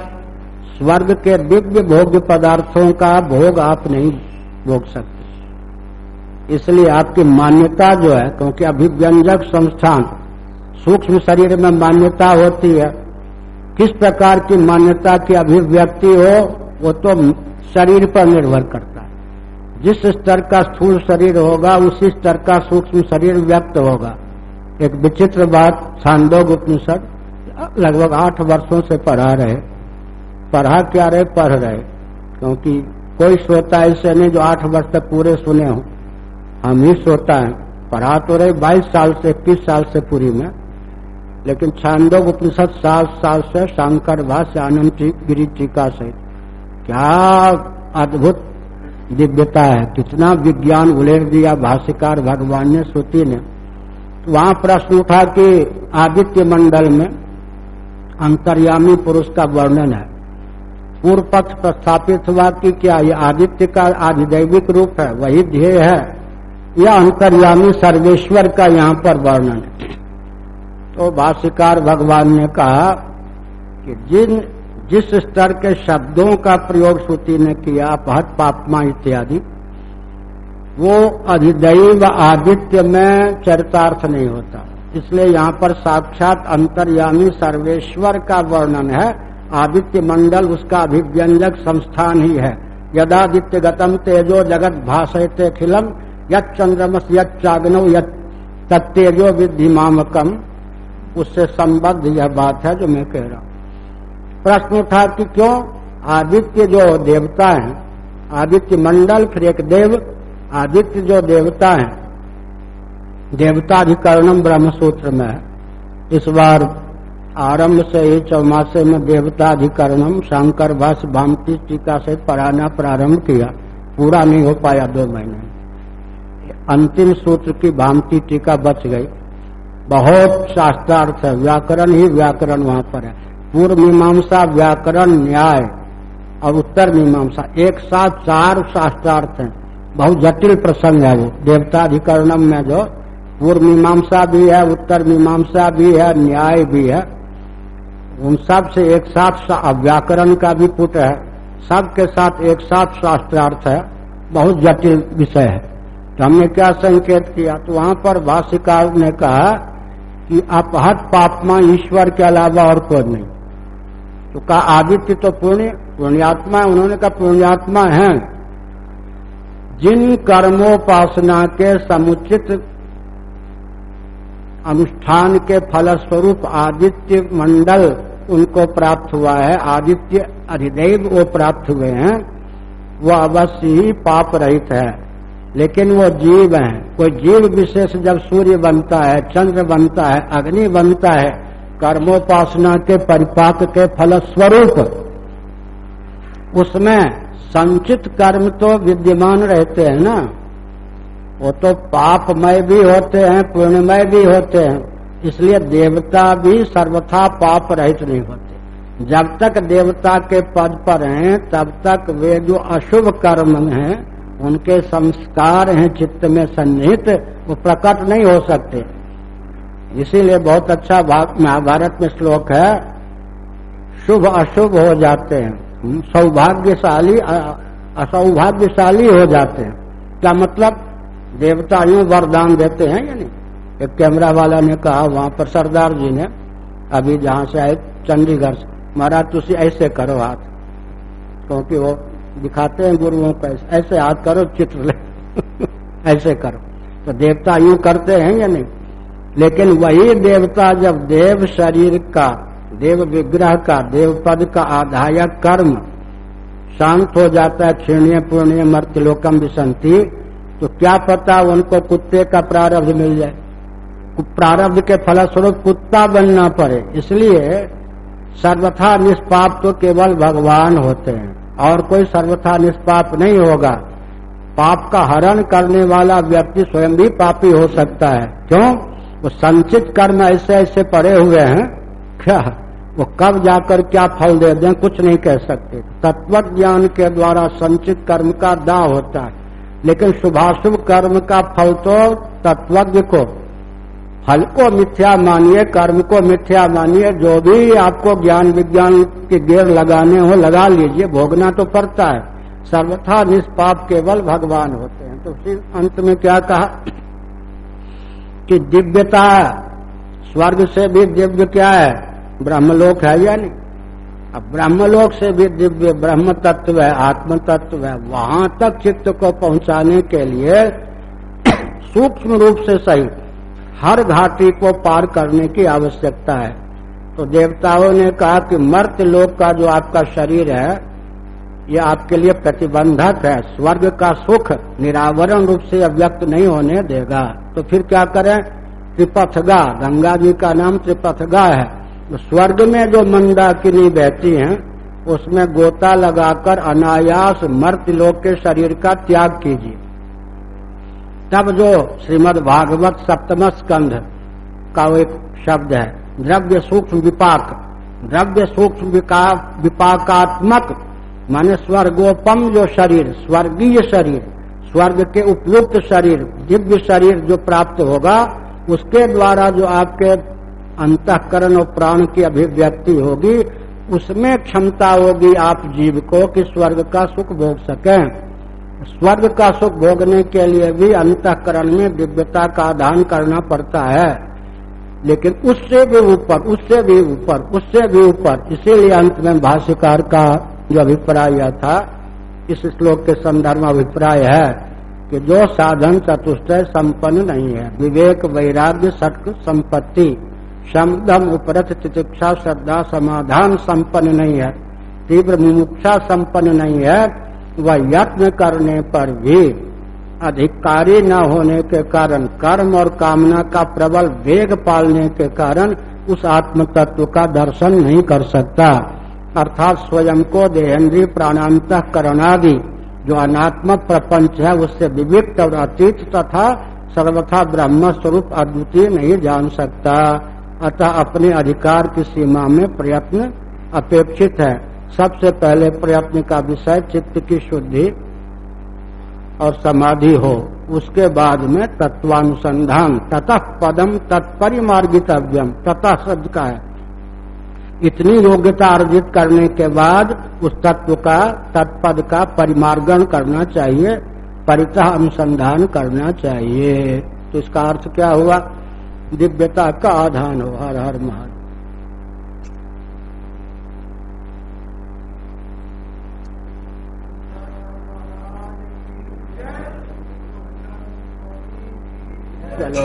स्वर्ग के दिव्य भोग्य पदार्थों का भोग आप नहीं भोग सकते। इसलिए आपकी मान्यता जो है, क्योंकि अभिव्यंजक संस्थान, सूक्ष्म शरीर में मान्यता होती है किस प्रकार की मान्यता की अभिव्यक्ति हो, वो तो शरीर पर निर्भर करता है। जिस स्तर का स्थूल शरीर होगा, उसी स्तर का सूक्ष्म शरीर व्यक्त होगा। एक विचित्र बात, छांदोग उपनिषद, लगभग आठ वर्षों से पढ़ा रहे। पढ़ा क्या रहे? पढ़ रहे। क्योंकि कोई श्रोता ऐसे नहीं जो आठ वर्ष तक पूरे सुने हो। हम ही श्रोता है। पढ़ा तो रहे, बाईस साल से, इक्कीस साल से पूरी में। लेकिन छांदोग उपनिषद सात साल से शंकर भाष्य आनंद गिरी टीका से क्या अद्भुत दिव्यता है। कितना विज्ञान उलेर दिया भाष्यकार भगवान ने, श्रुति ने। तो वहाँ प्रश्न उठा कि आदित्य मंडल में अंतर्यामी पुरुष का वर्णन है। पूर्व पक्ष प्रस्थापित हुआ कि क्या ये आदित्य का आधिदैविक रूप है? वही ध्येय है। या अंतर्यामी सर्वेश्वर का यहाँ पर वर्णन है। तो भाष्यकार भगवान ने कहा कि जिन, जिस स्तर के शब्दों का प्रयोग श्रुति ने किया, अपहत, पापमा इत्यादि, वो अधिदैव आदित्य में चरितार्थ नहीं होता। इसलिए यहाँ पर साक्षात अंतर्यामी सर्वेश्वर का वर्णन है। आदित्य मंडल उसका अभिव्यंजक संस्थान ही है। यदादित्य गतम तेजो जगत भाषयते खिलम यद चंद्रमस यद चाग्नव यद तत्तेजो विधि मामकम। उससे संबद्ध यह बात है जो मैं कह रहा हूँ। प्रश्न उठा कि क्यों आदित्य जो देवता है, आदित्य मंडल, फिर एक देव, आदित्य जो देवता है, देवताधिकरणम ब्रह्म सूत्र में है। इस बार आरंभ से ही चौमासे में देवताधिकरणम शंकर भाष भामती टीका से पढ़ाना प्रारंभ किया। पूरा नहीं हो पाया दो महीने अंतिम सूत्र की भामती टीका बच गई। बहुत शास्त्रार्थ है, व्याकरण ही व्याकरण वहाँ पर है। पूर्व मीमांसा, व्याकरण, न्याय और उत्तर मीमांसा, एक साथ चार शास्त्रार्थ हैं। बहुत जटिल प्रसंग है वो। देवताधिकरणम में जो पूर्व मीमांसा भी है, उत्तर मीमांसा भी है, न्याय भी है, उन सबसे एक साथ व्याकरण का भी पुट है। सबके साथ एक साथ शास्त्रार्थ है। बहुत जटिल विषय है। तो हमने क्या संकेत किया? तो वहाँ पर भाष्यकार ने कहा कि अपहत पापमा ईश्वर के अलावा और कोई नहीं। तो कहा, आदित्य तो पुण्य, पुण्यात्मा है उन्होंने कहा, पुण्यात्मा है। जिन कर्मोपासना के समुचित अनुष्ठान के फलस्वरूप आदित्य मंडल उनको प्राप्त हुआ है, आदित्य अधिदेव वो प्राप्त हुए हैं वह अवश्य ही पाप रहित है। लेकिन वो जीव है। कोई जीव विशेष जब सूर्य बनता है, चंद्र बनता है, अग्नि बनता है, कर्मोपासना के परिपाक के फलस्वरूप, उसमें संचित कर्म तो विद्यमान रहते हैं ना। वो तो पापमय भी होते हैं, पुण्यमय भी होते हैं। इसलिए देवता भी सर्वथा पाप रहित नहीं होते। जब तक देवता के पद पर हैं, तब तक वे जो अशुभ कर्म हैं उनके संस्कार हैं, चित्त में सन्निहित, वो प्रकट नहीं हो सकते। इसीलिए बहुत अच्छा महाभारत में श्लोक है, शुभ अशुभ हो जाते हैं। सौभाग्यशाली असौभाग्यशाली हो जाते हैं। क्या मतलब? देवता यूँ वरदान देते हैं यानी एक कैमरा वाला ने कहा, वहाँ पर सरदार जी ने, अभी जहाँ से आए चंडीगढ़ से, महाराज तुम ऐसे करो हाथ, क्योंकि वो दिखाते हैं गुरुओं को, ऐसे हाथ करो, चित्र ले। ऐसे करो। तो देवता यूँ करते हैं या नहीं? लेकिन वही देवता जब देव शरीर का, देव विग्रह का, देव पद का आधायक कर्म शांत हो जाता है, क्षीणीय पूर्णीय मर्तलोकम विसंति तो क्या पता उनको कुत्ते का प्रारब्ध मिल जाए। प्रारब्ध के फलस्वरूप कुत्ता बनना पड़े। इसलिए सर्वथा निष्पाप तो केवल भगवान होते हैं। और कोई सर्वथा निष्पाप नहीं होगा। पाप का हरण करने वाला व्यक्ति स्वयं भी पापी हो सकता है। क्यों? वो संचित कर्म ऐसे ऐसे पड़े हुए हैं। क्या? वो कब जाकर क्या फल दे दें? कुछ नहीं कह सकते। तत्व ज्ञान के द्वारा संचित कर्म का दाह होता है। लेकिन शुभाशुभ कर्म का फल तो तत्वज्ञ को फल को मिथ्या मानिए, कर्म को मिथ्या मानिए, जो भी आपको ज्ञान विज्ञान के गेर लगाने हो, लगा लीजिए, भोगना तो पड़ता है। सर्वथा निष्पाप केवल भगवान होते हैं। तो फिर अंत में क्या कहा? कि दिव्यता, स्वर्ग से भी दिव्य क्या है? ब्रह्मलोक है या नहीं? अब ब्रह्मलोक से भी दिव्य ब्रह्म तत्व है आत्म तत्व है। वहाँ तक चित्त को पहुँचाने के लिए सूक्ष्म रूप से सही। हर घाटी को पार करने की आवश्यकता है। तो देवताओं ने कहा कि मर्त लोक का जो आपका शरीर है, ये आपके लिए प्रतिबंधक है। स्वर्ग का सुख निरावरण रूप से अव्यक्त नहीं होने देगा। तो फिर क्या करें? त्रिपथगा, गंगा जी का नाम त्रिपथगा है। तो स्वर्ग में जो मंदाकिनी बहती हैं, उसमें गोता लगाकर अनायास मर्त लोक के शरीर का त्याग कीजिए। तब जो श्रीमद भागवत सप्तम स्कंध का एक शब्द है, द्रव्य सूक्ष्म विपाक। द्रव्य सूक्ष्म विपाकात्मक, माने स्वर्गोपम जो शरीर, स्वर्गीय शरीर, स्वर्ग के उपयुक्त शरीर, दिव्य शरीर जो प्राप्त होगा, उसके द्वारा जो आपके अंतकरण और प्राण की अभिव्यक्ति होगी, उसमें क्षमता होगी आप जीव को कि स्वर्ग का सुख भोग सकें। स्वर्ग का सुख भोगने के लिए भी अंतकरण में दिव्यता का आधान करना पड़ता है। लेकिन उससे भी ऊपर, उससे भी ऊपर, उससे भी ऊपर। इसीलिए अंत में भाष्यकार का जो अभिप्राय था, इस श्लोक के संदर्भ में अभिप्राय है कि जो साधन चतुष्टय संपन्न नहीं है। विवेक, वैराग्य सत्य संपत्ति शमदम उपरथ चिकित्सा श्रद्धा, समाधान संपन्न नहीं है। तीव्र मुमुक्षा संपन्न नहीं है। वह यत्न करने पर भी अधिकारी न होने के कारण कर्म और कामना का प्रबल वेग पालने के कारण उस आत्म तत्व का दर्शन नहीं कर सकता। अर्थात स्वयं को देहेन्द्रीय प्राणांत करणादि जो अनात्म प्रपंच है, उससे विविक्त और अतीत तथा सर्वथा ब्रह्म स्वरूप अद्वितीय नहीं जान सकता। अतः अपने अधिकार की सीमा में प्रयत्न अपेक्षित है। सबसे पहले प्रयत्न का विषय चित्त की शुद्धि और समाधि हो, उसके बाद में तत्वानुसंधान, ततः पदम तत्परिमार्गितव्यम, ततः शब्द का है। इतनी योग्यता अर्जित करने के बाद उस तत्व का, तत्पद का परिमार्गण करना चाहिए, परितः अनुसंधान करना चाहिए। तो इसका अर्थ क्या हुआ? दिव्यता का आधान हो, हर हर महान चलो